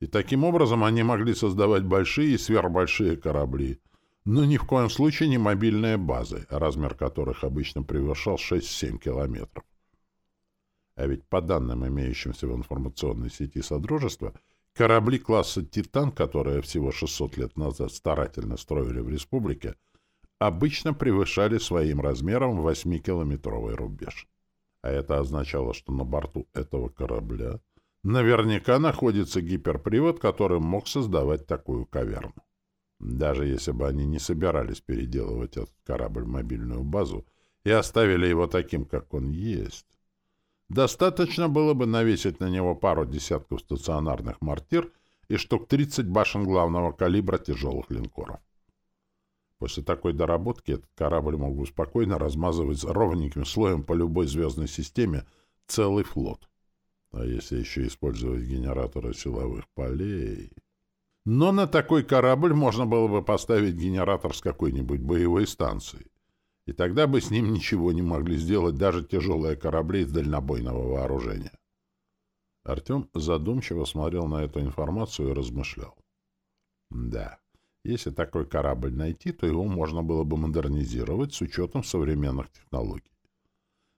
И таким образом они могли создавать большие и сверхбольшие корабли, но ни в коем случае не мобильные базы, размер которых обычно превышал 6-7 километров. А ведь по данным, имеющимся в информационной сети Содружества, корабли класса «Титан», которые всего 600 лет назад старательно строили в республике, обычно превышали своим размером 8-километровый рубеж. А это означало, что на борту этого корабля наверняка находится гиперпривод, который мог создавать такую каверну. Даже если бы они не собирались переделывать этот корабль в мобильную базу и оставили его таким, как он есть, Достаточно было бы навесить на него пару десятков стационарных мортир и штук 30 башен главного калибра тяжелых линкоров. После такой доработки этот корабль мог бы спокойно размазывать ровненьким слоем по любой звездной системе целый флот. А если еще использовать генераторы силовых полей... Но на такой корабль можно было бы поставить генератор с какой-нибудь боевой станции и тогда бы с ним ничего не могли сделать даже тяжелые корабли из дальнобойного вооружения. Артем задумчиво смотрел на эту информацию и размышлял. Да, если такой корабль найти, то его можно было бы модернизировать с учетом современных технологий.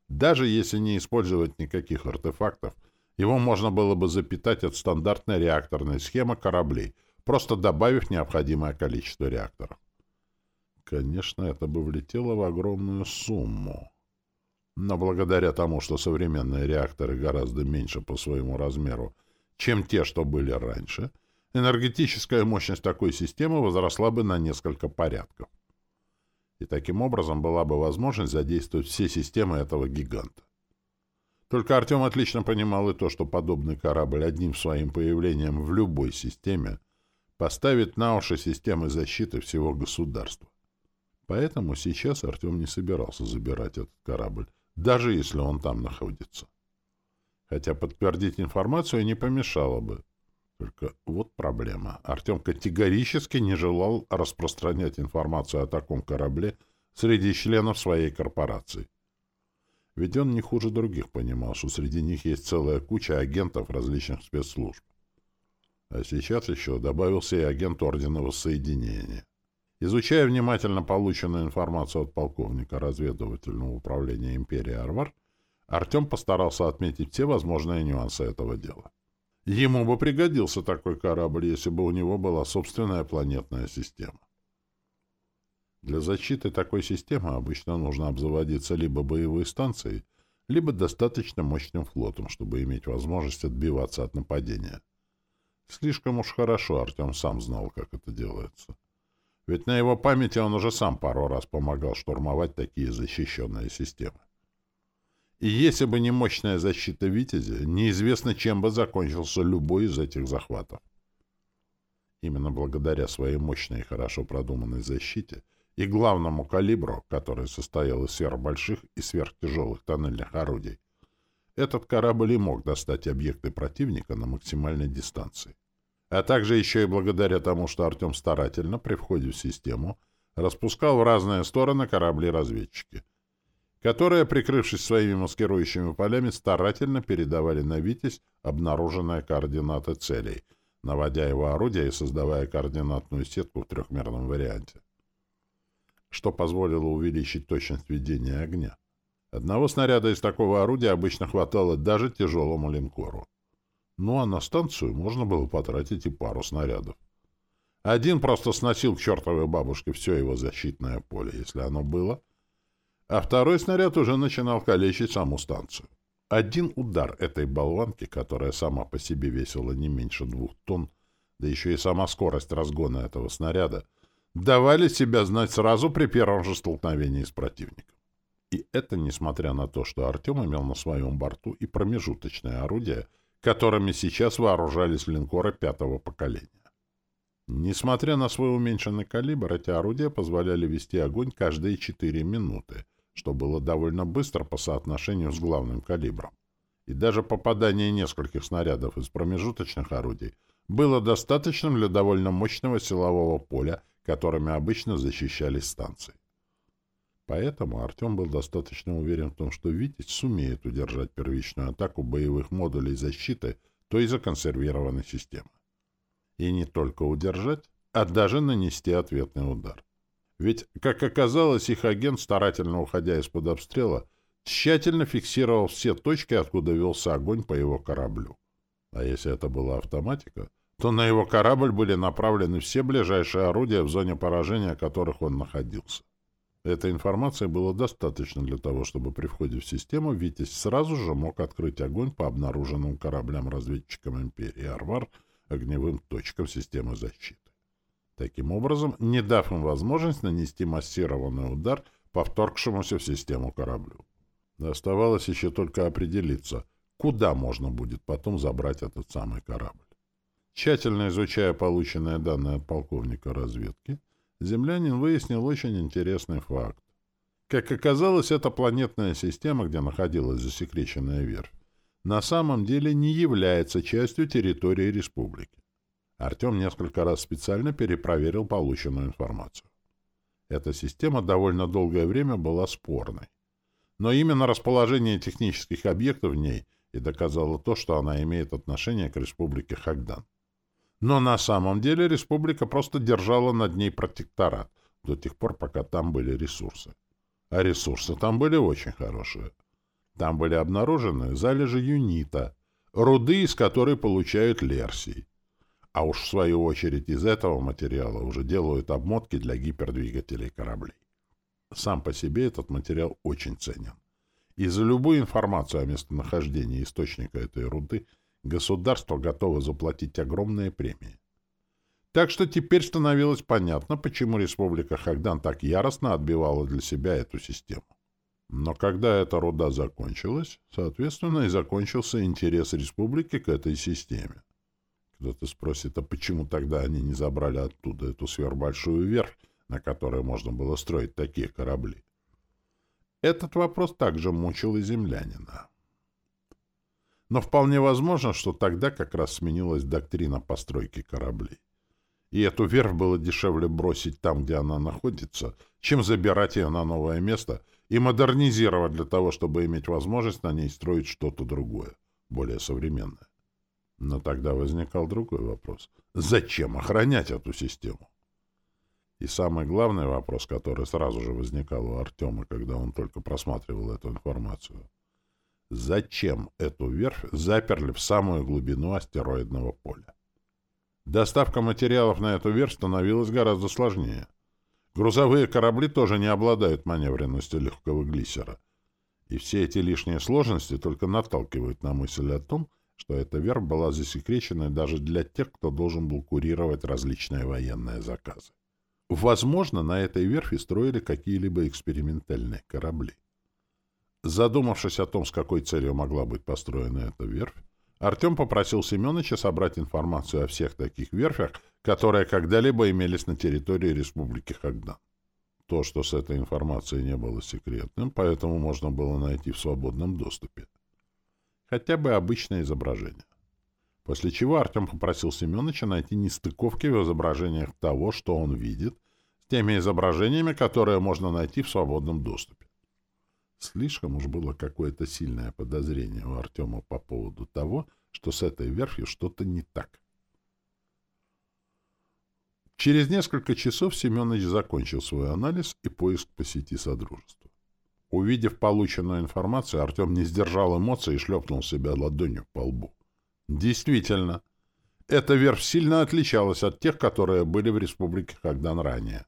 Даже если не использовать никаких артефактов, его можно было бы запитать от стандартной реакторной схемы кораблей, просто добавив необходимое количество реакторов. Конечно, это бы влетело в огромную сумму. Но благодаря тому, что современные реакторы гораздо меньше по своему размеру, чем те, что были раньше, энергетическая мощность такой системы возросла бы на несколько порядков. И таким образом была бы возможность задействовать все системы этого гиганта. Только Артем отлично понимал и то, что подобный корабль одним своим появлением в любой системе поставит на уши системы защиты всего государства. Поэтому сейчас Артем не собирался забирать этот корабль, даже если он там находится. Хотя подтвердить информацию не помешало бы. Только вот проблема. Артем категорически не желал распространять информацию о таком корабле среди членов своей корпорации. Ведь он не хуже других понимал, что среди них есть целая куча агентов различных спецслужб. А сейчас еще добавился и агент Ордена Воссоединения. Изучая внимательно полученную информацию от полковника разведывательного управления империи Арвар, Артем постарался отметить все возможные нюансы этого дела. Ему бы пригодился такой корабль, если бы у него была собственная планетная система. Для защиты такой системы обычно нужно обзаводиться либо боевой станцией, либо достаточно мощным флотом, чтобы иметь возможность отбиваться от нападения. Слишком уж хорошо Артем сам знал, как это делается. Ведь на его памяти он уже сам пару раз помогал штурмовать такие защищенные системы. И если бы не мощная защита «Витязя», неизвестно, чем бы закончился любой из этих захватов. Именно благодаря своей мощной и хорошо продуманной защите и главному калибру, который состоял из сверхбольших и сверхтяжелых тоннельных орудий, этот корабль и мог достать объекты противника на максимальной дистанции а также еще и благодаря тому, что Артем старательно при входе в систему распускал в разные стороны корабли-разведчики, которые, прикрывшись своими маскирующими полями, старательно передавали на «Витязь» обнаруженные координаты целей, наводя его орудие и создавая координатную сетку в трехмерном варианте, что позволило увеличить точность ведения огня. Одного снаряда из такого орудия обычно хватало даже тяжелому линкору. Ну а на станцию можно было потратить и пару снарядов. Один просто сносил к чертовой бабушке все его защитное поле, если оно было, а второй снаряд уже начинал калечить саму станцию. Один удар этой болванки, которая сама по себе весила не меньше двух тонн, да еще и сама скорость разгона этого снаряда, давали себя знать сразу при первом же столкновении с противником. И это несмотря на то, что Артем имел на своем борту и промежуточное орудие, которыми сейчас вооружались линкоры пятого поколения. Несмотря на свой уменьшенный калибр, эти орудия позволяли вести огонь каждые 4 минуты, что было довольно быстро по соотношению с главным калибром. И даже попадание нескольких снарядов из промежуточных орудий было достаточным для довольно мощного силового поля, которыми обычно защищались станции. Поэтому Артем был достаточно уверен в том, что «Витязь» сумеет удержать первичную атаку боевых модулей защиты той законсервированной системы. И не только удержать, а даже нанести ответный удар. Ведь, как оказалось, их агент, старательно уходя из-под обстрела, тщательно фиксировал все точки, откуда велся огонь по его кораблю. А если это была автоматика, то на его корабль были направлены все ближайшие орудия в зоне поражения, которых он находился. Этой информации было достаточно для того, чтобы при входе в систему «Витязь» сразу же мог открыть огонь по обнаруженным кораблям-разведчикам Империи Арвар огневым точкам системы защиты таким образом не дав им возможность нанести массированный удар по вторгшемуся в систему кораблю. Оставалось еще только определиться, куда можно будет потом забрать этот самый корабль. Тщательно изучая полученные данные от полковника разведки, землянин выяснил очень интересный факт. Как оказалось, эта планетная система, где находилась засекреченная верфь, на самом деле не является частью территории республики. Артем несколько раз специально перепроверил полученную информацию. Эта система довольно долгое время была спорной. Но именно расположение технических объектов в ней и доказало то, что она имеет отношение к республике Хагдан. Но на самом деле республика просто держала над ней протекторат до тех пор, пока там были ресурсы. А ресурсы там были очень хорошие. Там были обнаружены залежи юнита, руды, из которой получают лерсий. А уж в свою очередь из этого материала уже делают обмотки для гипердвигателей кораблей. Сам по себе этот материал очень ценен. И за любую информацию о местонахождении источника этой руды государство готово заплатить огромные премии. Так что теперь становилось понятно, почему Республика Хагдан так яростно отбивала для себя эту систему. Но когда эта руда закончилась, соответственно, и закончился интерес республики к этой системе. Кто-то спросит, а почему тогда они не забрали оттуда эту сверхбольшую верфь, на которой можно было строить такие корабли? Этот вопрос также мучил и землянина. Но вполне возможно, что тогда как раз сменилась доктрина постройки кораблей. И эту верфь было дешевле бросить там, где она находится, чем забирать ее на новое место и модернизировать для того, чтобы иметь возможность на ней строить что-то другое, более современное. Но тогда возникал другой вопрос. Зачем охранять эту систему? И самый главный вопрос, который сразу же возникал у Артема, когда он только просматривал эту информацию. Зачем эту верфь заперли в самую глубину астероидного поля? Доставка материалов на эту верфь становилась гораздо сложнее. Грузовые корабли тоже не обладают маневренностью легкого глиссера. И все эти лишние сложности только наталкивают на мысль о том, что эта верфь была засекречена даже для тех, кто должен был курировать различные военные заказы. Возможно, на этой верфи строили какие-либо экспериментальные корабли. Задумавшись о том, с какой целью могла быть построена эта верфь, Артем попросил Семеновича собрать информацию о всех таких верфях, которые когда-либо имелись на территории Республики Хагдан. То, что с этой информацией не было секретным, поэтому можно было найти в свободном доступе хотя бы обычное изображение. После чего Артем попросил Семеновича найти нестыковки в изображениях того, что он видит, с теми изображениями, которые можно найти в свободном доступе. Слишком уж было какое-то сильное подозрение у Артема по поводу того, что с этой верфью что-то не так. Через несколько часов Семенович закончил свой анализ и поиск по сети Содружества. Увидев полученную информацию, Артем не сдержал эмоций и шлепнул себя ладонью по лбу. Действительно, эта верфь сильно отличалась от тех, которые были в республике Хагдан ранее.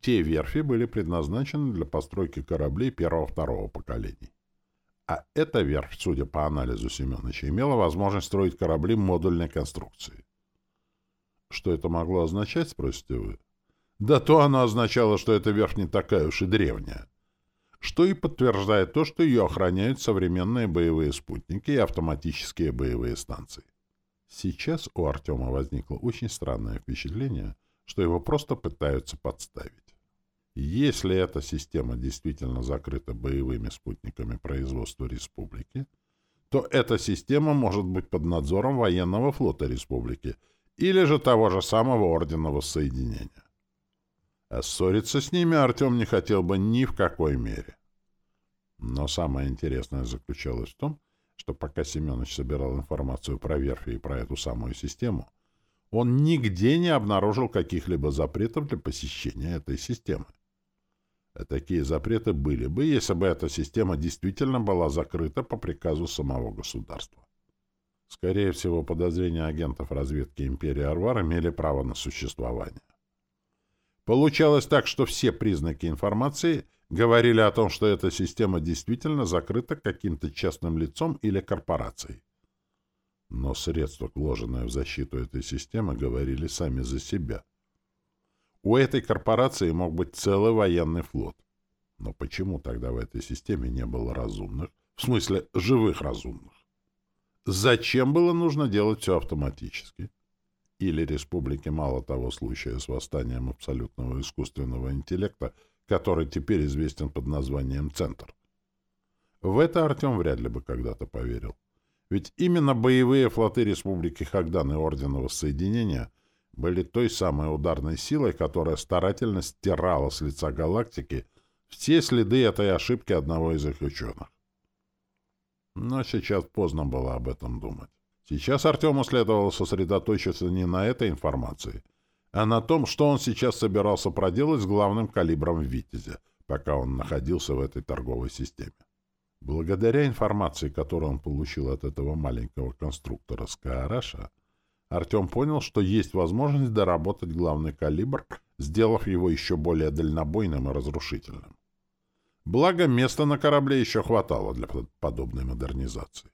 Те верфи были предназначены для постройки кораблей первого-второго поколений. А эта верфь, судя по анализу Семеновича, имела возможность строить корабли модульной конструкции. Что это могло означать, спросите вы? Да то оно означало, что эта верфь не такая уж и древняя. Что и подтверждает то, что ее охраняют современные боевые спутники и автоматические боевые станции. Сейчас у Артема возникло очень странное впечатление, что его просто пытаются подставить. Если эта система действительно закрыта боевыми спутниками производства республики, то эта система может быть под надзором военного флота республики — или же того же самого орденного соединения. А ссориться с ними Артем не хотел бы ни в какой мере. Но самое интересное заключалось в том, что пока Семенович собирал информацию про верфи и про эту самую систему, он нигде не обнаружил каких-либо запретов для посещения этой системы. А такие запреты были бы, если бы эта система действительно была закрыта по приказу самого государства. Скорее всего, подозрения агентов разведки империи Арвар имели право на существование. Получалось так, что все признаки информации говорили о том, что эта система действительно закрыта каким-то частным лицом или корпорацией. Но средства, вложенные в защиту этой системы, говорили сами за себя. У этой корпорации мог быть целый военный флот. Но почему тогда в этой системе не было разумных, в смысле живых разумных? Зачем было нужно делать все автоматически? Или республике мало того случая с восстанием абсолютного искусственного интеллекта, который теперь известен под названием «Центр»? В это Артем вряд ли бы когда-то поверил. Ведь именно боевые флоты Республики Хагдан и Ордена Воссоединения были той самой ударной силой, которая старательно стирала с лица галактики все следы этой ошибки одного из их ученых. Но сейчас поздно было об этом думать. Сейчас Артему следовало сосредоточиться не на этой информации, а на том, что он сейчас собирался проделать с главным калибром в «Витязе», пока он находился в этой торговой системе. Благодаря информации, которую он получил от этого маленького конструктора Скаараша, Артем понял, что есть возможность доработать главный калибр, сделав его еще более дальнобойным и разрушительным. Благо, места на корабле еще хватало для подобной модернизации.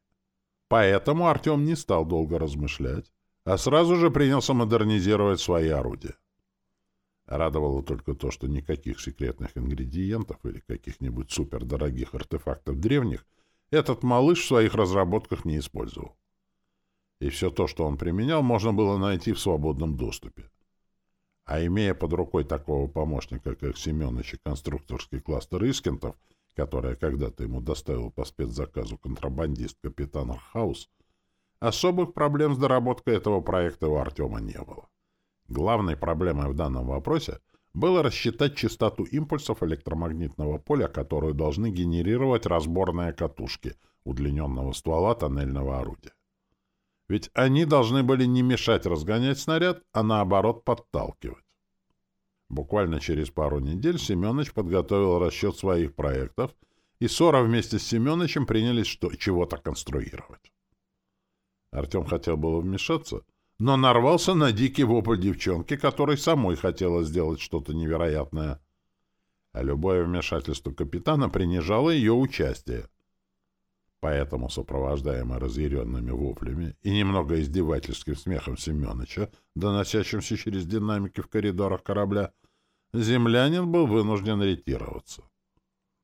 Поэтому Артем не стал долго размышлять, а сразу же принялся модернизировать свои орудия. Радовало только то, что никаких секретных ингредиентов или каких-нибудь супердорогих артефактов древних этот малыш в своих разработках не использовал. И все то, что он применял, можно было найти в свободном доступе. А имея под рукой такого помощника, как Семенович и конструкторский кластер Искентов, который когда-то ему доставил по спецзаказу контрабандист капитан Архаус, особых проблем с доработкой этого проекта у Артема не было. Главной проблемой в данном вопросе было рассчитать частоту импульсов электромагнитного поля, которую должны генерировать разборные катушки удлиненного ствола тоннельного орудия. Ведь они должны были не мешать разгонять снаряд, а наоборот подталкивать. Буквально через пару недель Семенович подготовил расчет своих проектов, и Сора вместе с Семеновичем принялись что чего-то конструировать. Артем хотел было вмешаться, но нарвался на дикий вопль девчонки, которой самой хотелось сделать что-то невероятное. А любое вмешательство капитана принижало ее участие. Поэтому, сопровождаемый разъяренными воплями и немного издевательским смехом Семеновича, доносящимся через динамики в коридорах корабля, землянин был вынужден ретироваться.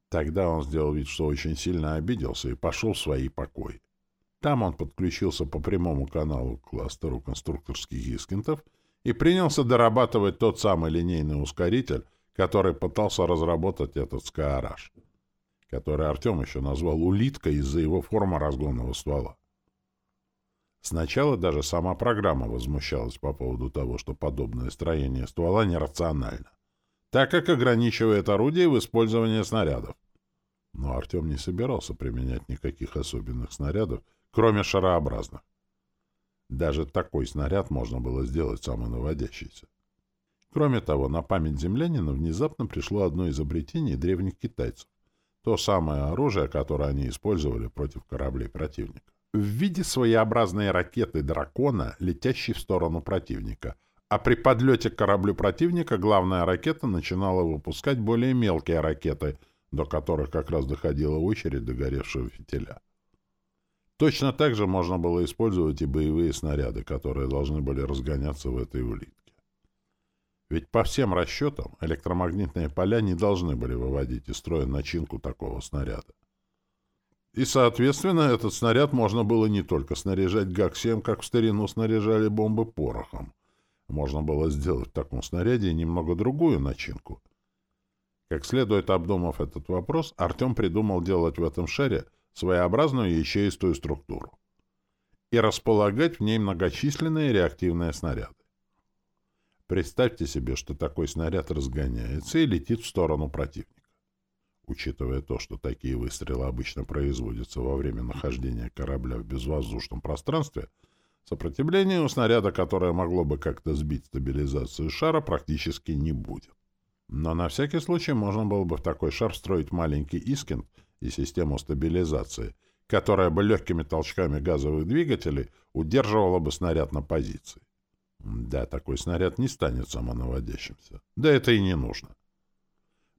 Тогда он сделал вид, что очень сильно обиделся и пошел в свои покои. Там он подключился по прямому каналу к кластеру конструкторских искентов и принялся дорабатывать тот самый линейный ускоритель, который пытался разработать этот скаараж который Артем еще назвал улиткой из-за его формы разгонного ствола. Сначала даже сама программа возмущалась по поводу того, что подобное строение ствола нерационально, так как ограничивает орудие в использовании снарядов. Но Артем не собирался применять никаких особенных снарядов, кроме шарообразных. Даже такой снаряд можно было сделать самонаводящийся. Кроме того, на память землянина внезапно пришло одно изобретение древних китайцев. То самое оружие, которое они использовали против кораблей противника. В виде своеобразной ракеты «Дракона», летящей в сторону противника. А при подлете к кораблю противника главная ракета начинала выпускать более мелкие ракеты, до которых как раз доходила очередь догоревшего фитиля. Точно так же можно было использовать и боевые снаряды, которые должны были разгоняться в этой улитке. Ведь по всем расчетам электромагнитные поля не должны были выводить из строя начинку такого снаряда. И, соответственно, этот снаряд можно было не только снаряжать ГАК-7, как в старину снаряжали бомбы порохом. Можно было сделать в таком снаряде немного другую начинку. Как следует обдумав этот вопрос, Артем придумал делать в этом шаре своеобразную ячеистую структуру и располагать в ней многочисленные реактивные снаряды. Представьте себе, что такой снаряд разгоняется и летит в сторону противника. Учитывая то, что такие выстрелы обычно производятся во время нахождения корабля в безвоздушном пространстве, сопротивления у снаряда, которое могло бы как-то сбить стабилизацию шара, практически не будет. Но на всякий случай можно было бы в такой шар встроить маленький Искин и систему стабилизации, которая бы легкими толчками газовых двигателей удерживала бы снаряд на позиции. Да, такой снаряд не станет самонаводящимся. Да это и не нужно.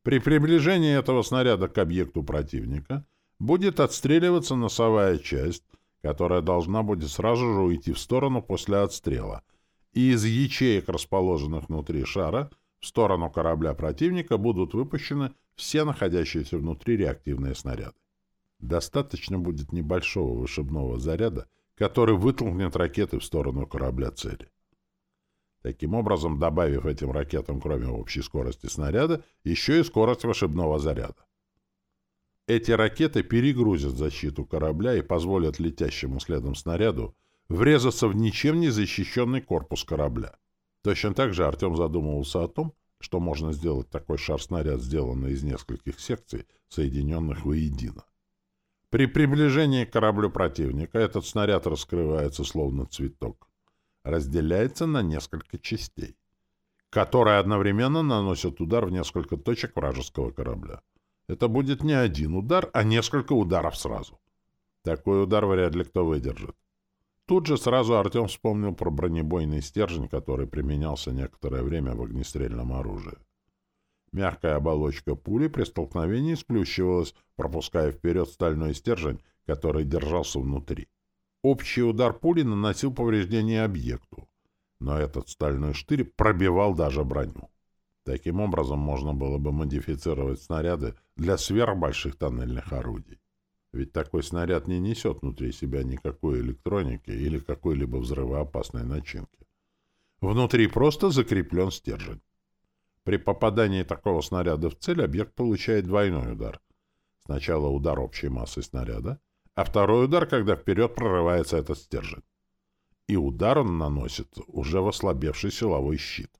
При приближении этого снаряда к объекту противника будет отстреливаться носовая часть, которая должна будет сразу же уйти в сторону после отстрела, и из ячеек, расположенных внутри шара, в сторону корабля противника будут выпущены все находящиеся внутри реактивные снаряды. Достаточно будет небольшого вышибного заряда, который вытолкнет ракеты в сторону корабля цели таким образом добавив этим ракетам, кроме общей скорости снаряда, еще и скорость вышибного заряда. Эти ракеты перегрузят защиту корабля и позволят летящему следом снаряду врезаться в ничем не защищенный корпус корабля. Точно так же Артем задумывался о том, что можно сделать такой шар-снаряд, сделанный из нескольких секций, соединенных воедино. При приближении к кораблю противника этот снаряд раскрывается словно цветок разделяется на несколько частей, которые одновременно наносят удар в несколько точек вражеского корабля. Это будет не один удар, а несколько ударов сразу. Такой удар вряд ли кто выдержит. Тут же сразу Артем вспомнил про бронебойный стержень, который применялся некоторое время в огнестрельном оружии. Мягкая оболочка пули при столкновении сплющивалась, пропуская вперед стальной стержень, который держался внутри. Общий удар пули наносил повреждение объекту, но этот стальной штырь пробивал даже броню. Таким образом, можно было бы модифицировать снаряды для сверхбольших тоннельных орудий. Ведь такой снаряд не несет внутри себя никакой электроники или какой-либо взрывоопасной начинки. Внутри просто закреплен стержень. При попадании такого снаряда в цель объект получает двойной удар. Сначала удар общей массы снаряда — а второй удар, когда вперед прорывается этот стержень. И удар он наносит уже в ослабевший силовой щит.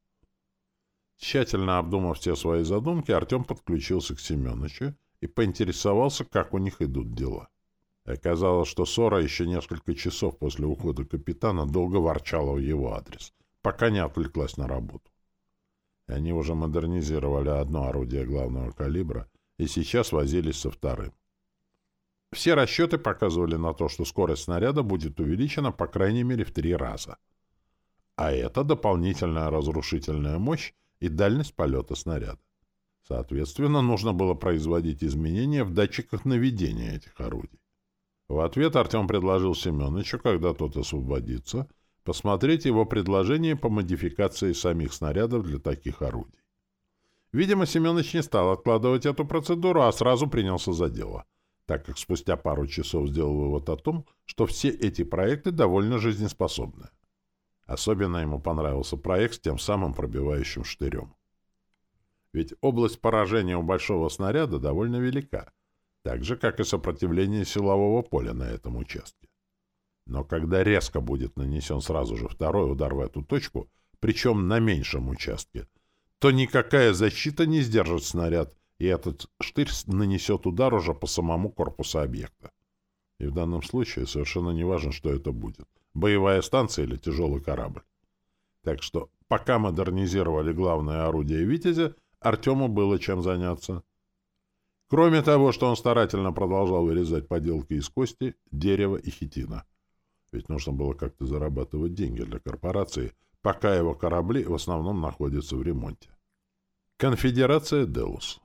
Тщательно обдумав все свои задумки, Артем подключился к Семеновичу и поинтересовался, как у них идут дела. Оказалось, что Сора еще несколько часов после ухода капитана долго ворчала в его адрес, пока не отвлеклась на работу. Они уже модернизировали одно орудие главного калибра и сейчас возились со вторым. Все расчеты показывали на то, что скорость снаряда будет увеличена по крайней мере в три раза. А это дополнительная разрушительная мощь и дальность полета снаряда. Соответственно, нужно было производить изменения в датчиках наведения этих орудий. В ответ Артем предложил Семеновичу, когда тот освободится, посмотреть его предложение по модификации самих снарядов для таких орудий. Видимо, Семенович не стал откладывать эту процедуру, а сразу принялся за дело так как спустя пару часов сделал вывод о том, что все эти проекты довольно жизнеспособны. Особенно ему понравился проект с тем самым пробивающим штырем. Ведь область поражения у большого снаряда довольно велика, так же, как и сопротивление силового поля на этом участке. Но когда резко будет нанесен сразу же второй удар в эту точку, причем на меньшем участке, то никакая защита не сдержит снаряд, и этот штырь нанесет удар уже по самому корпусу объекта. И в данном случае совершенно не важно, что это будет — боевая станция или тяжелый корабль. Так что пока модернизировали главное орудие «Витязя», Артему было чем заняться. Кроме того, что он старательно продолжал вырезать поделки из кости, дерева и хитина. Ведь нужно было как-то зарабатывать деньги для корпорации, пока его корабли в основном находятся в ремонте. Конфедерация «Делус».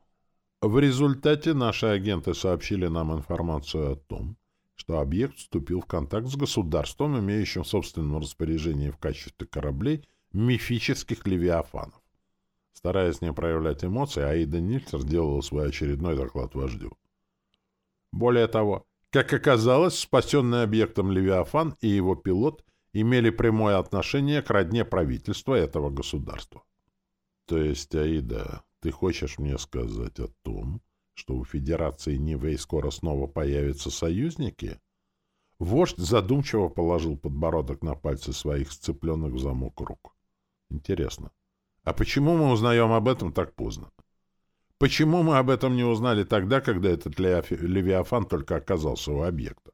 В результате наши агенты сообщили нам информацию о том, что объект вступил в контакт с государством, имеющим в собственном распоряжении в качестве кораблей мифических левиафанов. Стараясь не проявлять эмоций, Аида Нильцер сделала свой очередной доклад вождю. Более того, как оказалось, спасенный объектом Левиафан и его пилот имели прямое отношение к родне правительства этого государства. То есть, Аида, ты хочешь мне сказать о том, что у Федерации Нивей скоро снова появятся союзники? Вождь задумчиво положил подбородок на пальцы своих сцепленных в замок рук. Интересно, а почему мы узнаем об этом так поздно? Почему мы об этом не узнали тогда, когда этот Левиафан только оказался у объекта?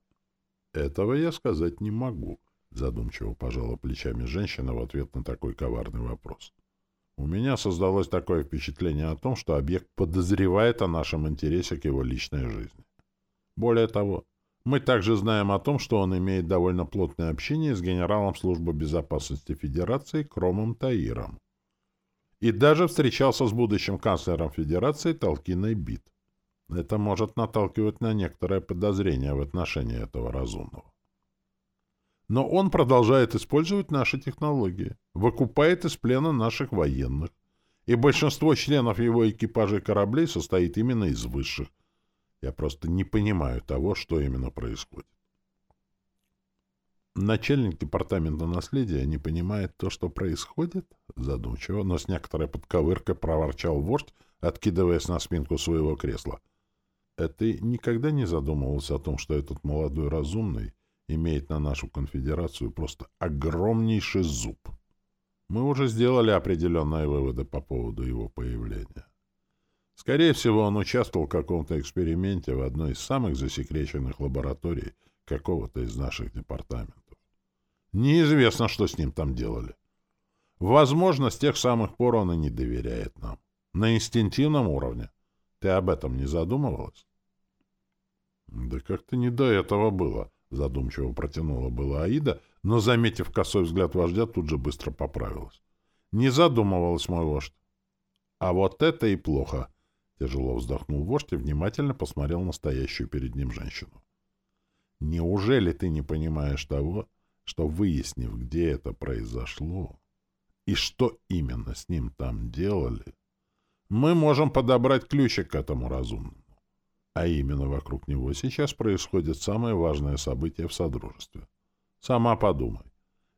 Этого я сказать не могу, задумчиво пожала плечами женщина в ответ на такой коварный вопрос. У меня создалось такое впечатление о том, что объект подозревает о нашем интересе к его личной жизни. Более того, мы также знаем о том, что он имеет довольно плотное общение с генералом службы безопасности Федерации Кромом Таиром. И даже встречался с будущим канцлером Федерации Толкиной Бит. Это может наталкивать на некоторое подозрение в отношении этого разумного. Но он продолжает использовать наши технологии, выкупает из плена наших военных, и большинство членов его экипажей кораблей состоит именно из высших. Я просто не понимаю того, что именно происходит. Начальник департамента наследия не понимает то, что происходит? Задумчиво, но с некоторой подковыркой проворчал вождь, откидываясь на спинку своего кресла. А никогда не задумывался о том, что этот молодой разумный имеет на нашу конфедерацию просто огромнейший зуб. Мы уже сделали определенные выводы по поводу его появления. Скорее всего, он участвовал в каком-то эксперименте в одной из самых засекреченных лабораторий какого-то из наших департаментов. Неизвестно, что с ним там делали. Возможно, с тех самых пор он и не доверяет нам. На инстинктивном уровне. Ты об этом не задумывалась? Да как-то не до этого было. Задумчиво протянула была Аида, но, заметив косой взгляд вождя, тут же быстро поправилась. Не задумывалась мой вождь. А вот это и плохо. Тяжело вздохнул вождь и внимательно посмотрел на стоящую перед ним женщину. Неужели ты не понимаешь того, что, выяснив, где это произошло и что именно с ним там делали, мы можем подобрать ключик к этому разумному? А именно вокруг него сейчас происходит самое важное событие в Содружестве. Сама подумай.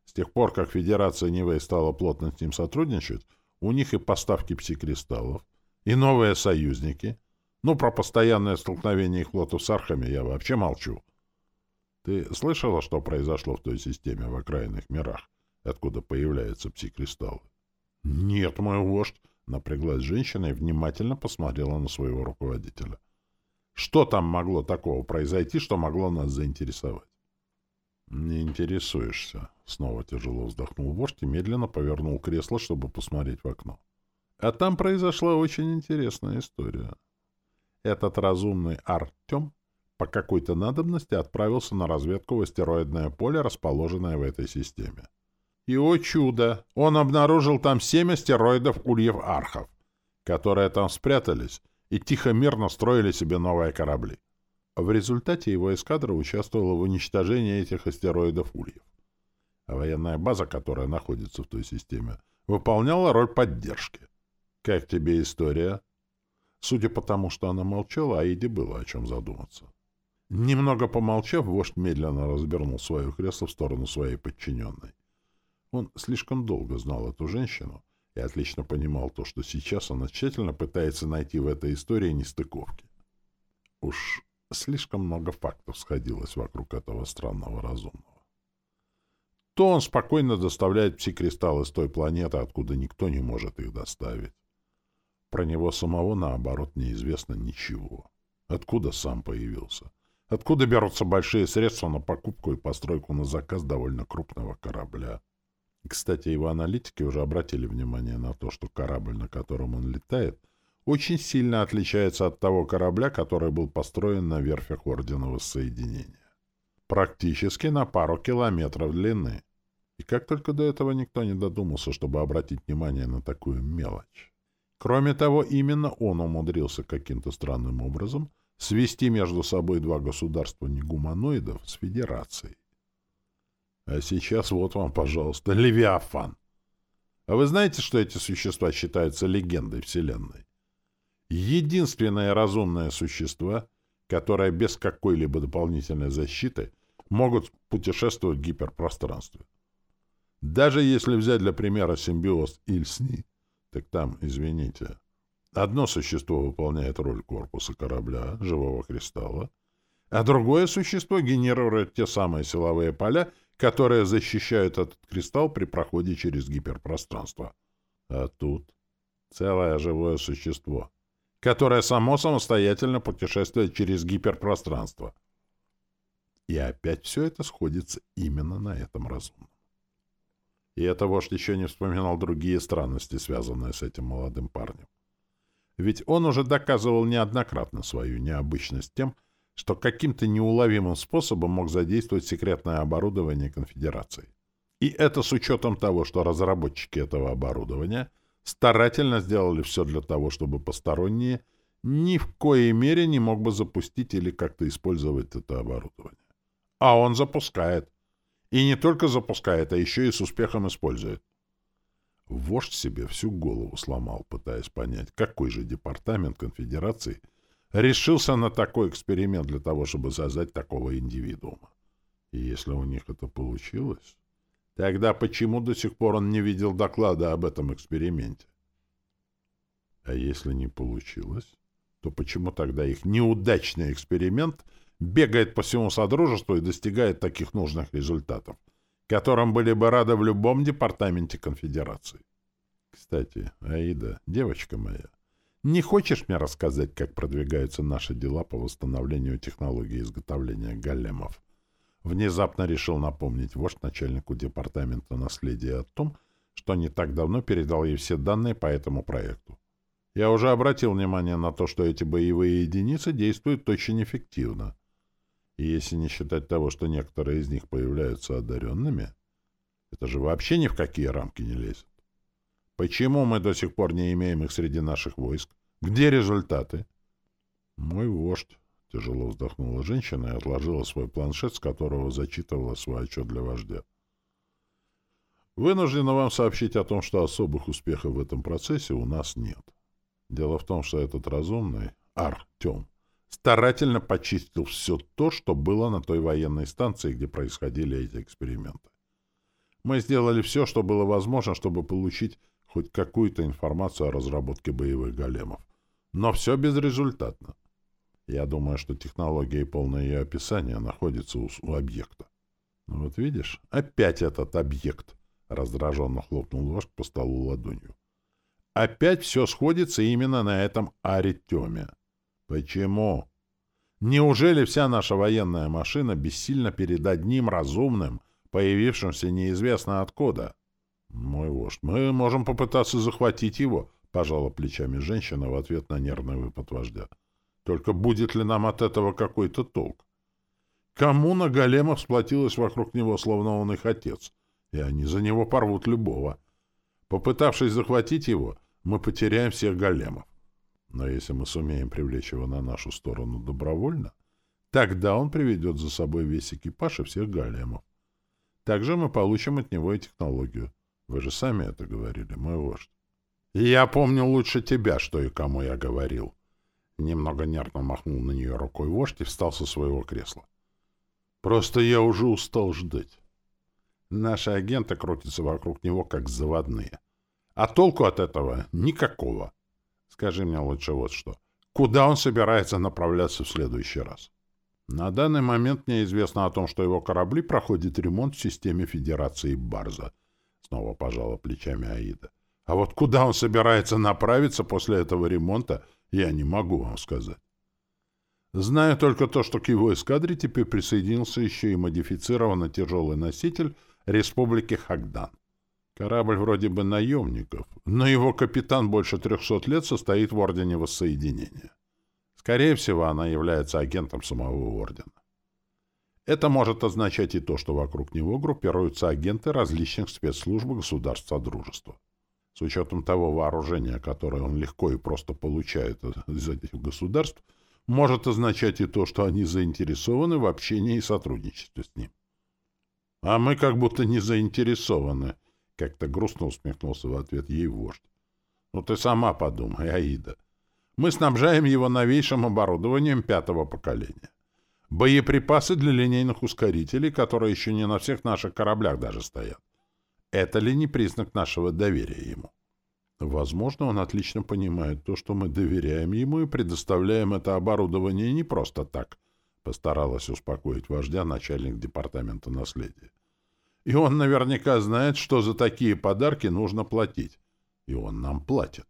С тех пор, как Федерация Нивэй стала плотно с ним сотрудничать, у них и поставки псикристаллов, и новые союзники. Ну, про постоянное столкновение их флотов с архами я вообще молчу. Ты слышала, что произошло в той системе в окраинных мирах, откуда появляются псикристаллы? Нет, мой вождь, напряглась женщина и внимательно посмотрела на своего руководителя. Что там могло такого произойти, что могло нас заинтересовать? Не интересуешься. Снова тяжело вздохнул вождь и медленно повернул кресло, чтобы посмотреть в окно. А там произошла очень интересная история. Этот разумный Артем по какой-то надобности отправился на разведку в астероидное поле, расположенное в этой системе. И, о чудо, он обнаружил там семь астероидов Ульев-Архов, которые там спрятались и тихо-мирно строили себе новые корабли. В результате его эскадра участвовала в уничтожении этих астероидов Ульев. А военная база, которая находится в той системе, выполняла роль поддержки. Как тебе история? Судя по тому, что она молчала, Аиде было о чем задуматься. Немного помолчав, вождь медленно развернул свое кресло в сторону своей подчиненной. Он слишком долго знал эту женщину, и отлично понимал то, что сейчас она тщательно пытается найти в этой истории нестыковки. Уж слишком много фактов сходилось вокруг этого странного разумного. То он спокойно доставляет псикристаллы с той планеты, откуда никто не может их доставить. Про него самого, наоборот, неизвестно ничего. Откуда сам появился? Откуда берутся большие средства на покупку и постройку на заказ довольно крупного корабля? Кстати, его аналитики уже обратили внимание на то, что корабль, на котором он летает, очень сильно отличается от того корабля, который был построен на верфях Ордена Воссоединения. Практически на пару километров длины. И как только до этого никто не додумался, чтобы обратить внимание на такую мелочь. Кроме того, именно он умудрился каким-то странным образом свести между собой два государства негуманоидов с Федерацией. А сейчас вот вам, пожалуйста, Левиафан. А вы знаете, что эти существа считаются легендой Вселенной? Единственное разумное существо, которое без какой-либо дополнительной защиты могут путешествовать в гиперпространстве. Даже если взять для примера симбиоз Ильсни, так там, извините, одно существо выполняет роль корпуса корабля, живого кристалла, а другое существо генерирует те самые силовые поля, которые защищают этот кристалл при проходе через гиперпространство. А тут целое живое существо, которое само самостоятельно путешествует через гиперпространство. И опять все это сходится именно на этом разумном. И это вождь еще не вспоминал другие странности, связанные с этим молодым парнем. Ведь он уже доказывал неоднократно свою необычность тем, что каким-то неуловимым способом мог задействовать секретное оборудование конфедерации. И это с учетом того, что разработчики этого оборудования старательно сделали все для того, чтобы посторонние ни в коей мере не мог бы запустить или как-то использовать это оборудование. А он запускает. И не только запускает, а еще и с успехом использует. Вождь себе всю голову сломал, пытаясь понять, какой же департамент конфедерации решился на такой эксперимент для того, чтобы создать такого индивидуума. И если у них это получилось, тогда почему до сих пор он не видел доклада об этом эксперименте? А если не получилось, то почему тогда их неудачный эксперимент — бегает по всему Содружеству и достигает таких нужных результатов, которым были бы рады в любом департаменте конфедерации. Кстати, Аида, девочка моя, не хочешь мне рассказать, как продвигаются наши дела по восстановлению технологии изготовления големов? Внезапно решил напомнить вождь начальнику департамента наследия о том, что не так давно передал ей все данные по этому проекту. Я уже обратил внимание на то, что эти боевые единицы действуют очень эффективно. И если не считать того, что некоторые из них появляются одаренными, это же вообще ни в какие рамки не лезет. Почему мы до сих пор не имеем их среди наших войск? Где результаты? Мой вождь, тяжело вздохнула женщина и отложила свой планшет, с которого зачитывала свой отчет для вождя. Вынуждена вам сообщить о том, что особых успехов в этом процессе у нас нет. Дело в том, что этот разумный, Артем, старательно почистил все то, что было на той военной станции, где происходили эти эксперименты. Мы сделали все, что было возможно, чтобы получить хоть какую-то информацию о разработке боевых големов. Но все безрезультатно. Я думаю, что технология и полное ее описание находятся у, у объекта. Ну вот видишь, опять этот объект, раздраженно хлопнул вождь по столу ладонью. Опять все сходится именно на этом Аритеме. Почему? Неужели вся наша военная машина бессильна перед одним разумным, появившимся неизвестно откуда? Мой вождь, мы можем попытаться захватить его, пожала плечами женщина в ответ на нервный выпад вождя. Только будет ли нам от этого какой-то толк? Кому на големах сплотилась вокруг него, словно он их отец, и они за него порвут любого. Попытавшись захватить его, мы потеряем всех големов. Но если мы сумеем привлечь его на нашу сторону добровольно, тогда он приведет за собой весь экипаж и всех големов. Также мы получим от него и технологию. Вы же сами это говорили, мой вождь. Я помню лучше тебя, что и кому я говорил. Немного нервно махнул на нее рукой вождь и встал со своего кресла. Просто я уже устал ждать. Наши агенты крутятся вокруг него, как заводные. А толку от этого никакого. Скажи мне лучше вот что. Куда он собирается направляться в следующий раз? На данный момент мне известно о том, что его корабли проходят ремонт в системе Федерации Барза. Снова пожала плечами Аида. А вот куда он собирается направиться после этого ремонта, я не могу вам сказать. Знаю только то, что к его эскадре теперь присоединился еще и модифицированный тяжелый носитель Республики Хагдан. Корабль вроде бы наемников, но его капитан больше трехсот лет состоит в Ордене Воссоединения. Скорее всего, она является агентом самого Ордена. Это может означать и то, что вокруг него группируются агенты различных спецслужб государств Содружества. С учетом того вооружения, которое он легко и просто получает из этих государств, может означать и то, что они заинтересованы в общении и сотрудничестве с ним. А мы как будто не заинтересованы, как-то грустно усмехнулся в ответ ей вождь. Ну ты сама подумай, Аида. Мы снабжаем его новейшим оборудованием пятого поколения. Боеприпасы для линейных ускорителей, которые еще не на всех наших кораблях даже стоят. Это ли не признак нашего доверия ему? Возможно, он отлично понимает то, что мы доверяем ему и предоставляем это оборудование не просто так, постаралась успокоить вождя начальник департамента наследия. И он наверняка знает, что за такие подарки нужно платить. И он нам платит.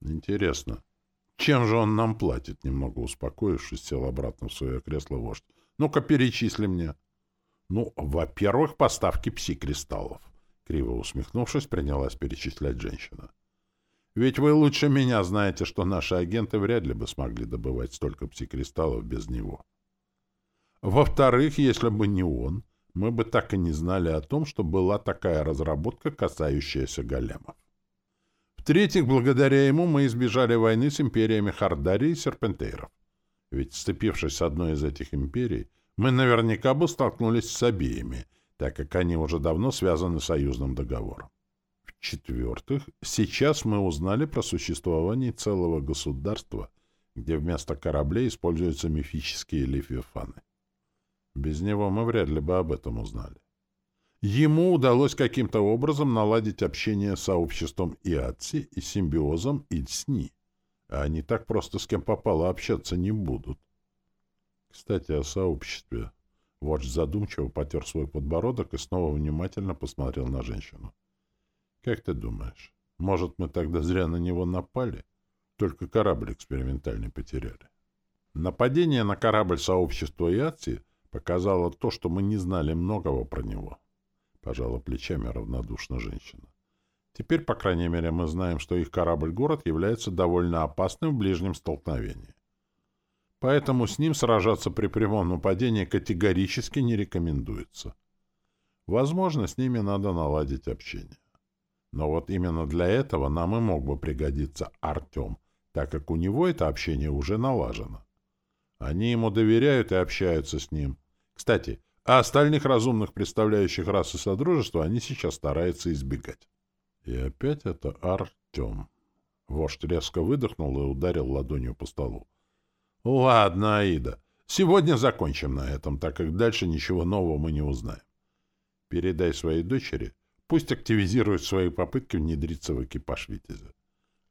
Интересно, чем же он нам платит? Немного успокоившись, сел обратно в свое кресло вождь. Ну-ка, перечисли мне. Ну, во-первых, поставки пси-кристаллов. Криво усмехнувшись, принялась перечислять женщина. Ведь вы лучше меня знаете, что наши агенты вряд ли бы смогли добывать столько псикристаллов без него. Во-вторых, если бы не он, мы бы так и не знали о том, что была такая разработка, касающаяся големов. В-третьих, благодаря ему мы избежали войны с империями Хардарии и Серпентейров. Ведь, сцепившись с одной из этих империй, мы наверняка бы столкнулись с обеими, так как они уже давно связаны союзным договором. В-четвертых, сейчас мы узнали про существование целого государства, где вместо кораблей используются мифические левиафаны. Без него мы вряд ли бы об этом узнали. Ему удалось каким-то образом наладить общение с сообществом Иатси и симбиозом Ильсни, а они так просто с кем попало общаться не будут. Кстати, о сообществе. Вождь задумчиво потер свой подбородок и снова внимательно посмотрел на женщину. Как ты думаешь, может, мы тогда зря на него напали? Только корабль экспериментальный потеряли. Нападение на корабль сообщества Иатси показало то, что мы не знали многого про него. Пожала плечами равнодушно женщина. Теперь, по крайней мере, мы знаем, что их корабль-город является довольно опасным в ближнем столкновении. Поэтому с ним сражаться при прямом нападении категорически не рекомендуется. Возможно, с ними надо наладить общение. Но вот именно для этого нам и мог бы пригодиться Артем, так как у него это общение уже налажено. Они ему доверяют и общаются с ним. Кстати, а остальных разумных, представляющих расы Содружества, они сейчас стараются избегать. И опять это Артем. Вождь резко выдохнул и ударил ладонью по столу. «Ладно, Аида, сегодня закончим на этом, так как дальше ничего нового мы не узнаем. Передай своей дочери, Пусть активизирует свои попытки внедриться в экипаж «Витязя».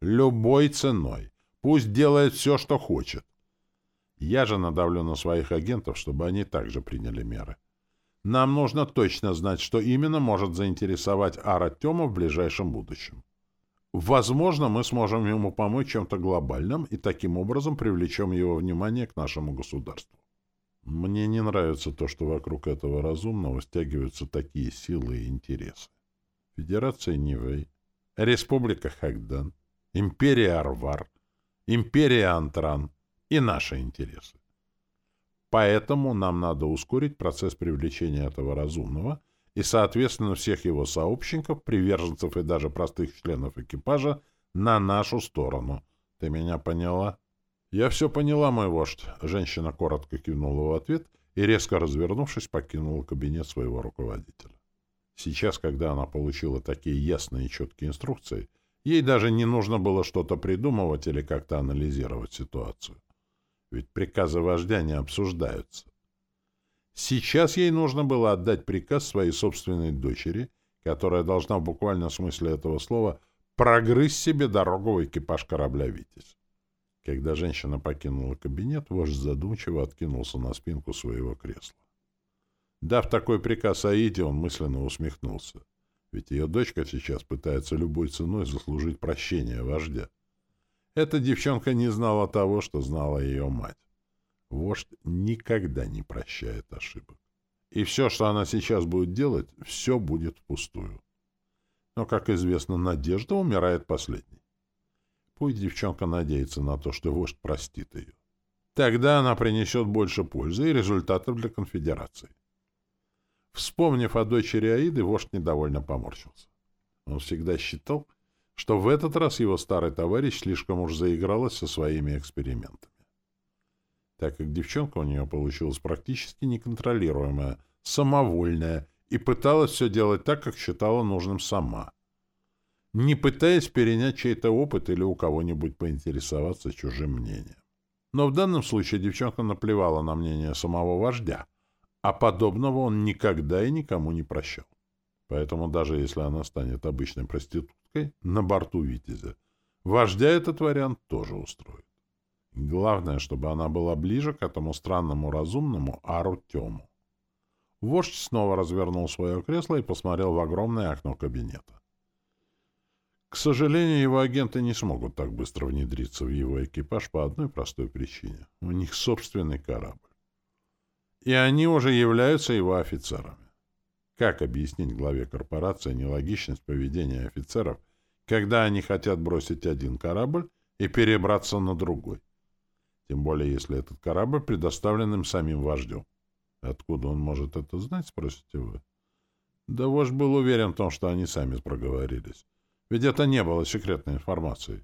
Любой ценой. Пусть делает все, что хочет. Я же надавлю на своих агентов, чтобы они также приняли меры. Нам нужно точно знать, что именно может заинтересовать Ара Тёма в ближайшем будущем. Возможно, мы сможем ему помочь чем-то глобальным и таким образом привлечем его внимание к нашему государству. Мне не нравится то, что вокруг этого разумного стягиваются такие силы и интересы. Федерация Нивэй, Республика Хагдан, Империя Арвар, Империя Антран и наши интересы. Поэтому нам надо ускорить процесс привлечения этого разумного и, соответственно, всех его сообщников, приверженцев и даже простых членов экипажа на нашу сторону. Ты меня поняла? Я все поняла, мой вождь. Женщина коротко кивнула в ответ и, резко развернувшись, покинула кабинет своего руководителя. Сейчас, когда она получила такие ясные и четкие инструкции, ей даже не нужно было что-то придумывать или как-то анализировать ситуацию. Ведь приказы вождя не обсуждаются. Сейчас ей нужно было отдать приказ своей собственной дочери, которая должна в буквальном смысле этого слова прогрызть себе дорогу в экипаж корабля «Витязь». Когда женщина покинула кабинет, вождь задумчиво откинулся на спинку своего кресла. Дав такой приказ Аиде, он мысленно усмехнулся. Ведь ее дочка сейчас пытается любой ценой заслужить прощение вождя. Эта девчонка не знала того, что знала ее мать. Вождь никогда не прощает ошибок. И все, что она сейчас будет делать, все будет впустую. Но, как известно, надежда умирает последней. Пусть девчонка надеется на то, что вождь простит ее. Тогда она принесет больше пользы и результатов для конфедерации. Вспомнив о дочери Аиды, вождь недовольно поморщился. Он всегда считал, что в этот раз его старый товарищ слишком уж заигралась со своими экспериментами. Так как девчонка у нее получилась практически неконтролируемая, самовольная, и пыталась все делать так, как считала нужным сама, не пытаясь перенять чей-то опыт или у кого-нибудь поинтересоваться чужим мнением. Но в данном случае девчонка наплевала на мнение самого вождя, а подобного он никогда и никому не прощал. Поэтому даже если она станет обычной проституткой на борту «Витязя», вождя этот вариант тоже устроит. Главное, чтобы она была ближе к этому странному разумному Арутему. Вождь снова развернул свое кресло и посмотрел в огромное окно кабинета. К сожалению, его агенты не смогут так быстро внедриться в его экипаж по одной простой причине. У них собственный корабль. И они уже являются его офицерами. Как объяснить главе корпорации нелогичность поведения офицеров, когда они хотят бросить один корабль и перебраться на другой? Тем более, если этот корабль предоставлен им самим вождем. Откуда он может это знать, спросите вы? Да вождь был уверен в том, что они сами проговорились. Ведь это не было секретной информацией.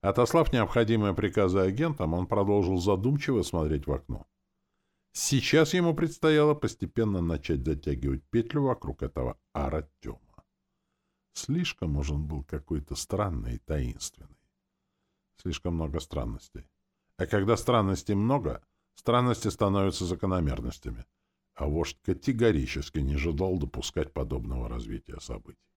Отослав необходимые приказы агентам, он продолжил задумчиво смотреть в окно. Сейчас ему предстояло постепенно начать затягивать петлю вокруг этого Аратема. Слишком уж он был какой-то странный и таинственный. Слишком много странностей. А когда странностей много, странности становятся закономерностями. А вождь категорически не ожидал допускать подобного развития событий.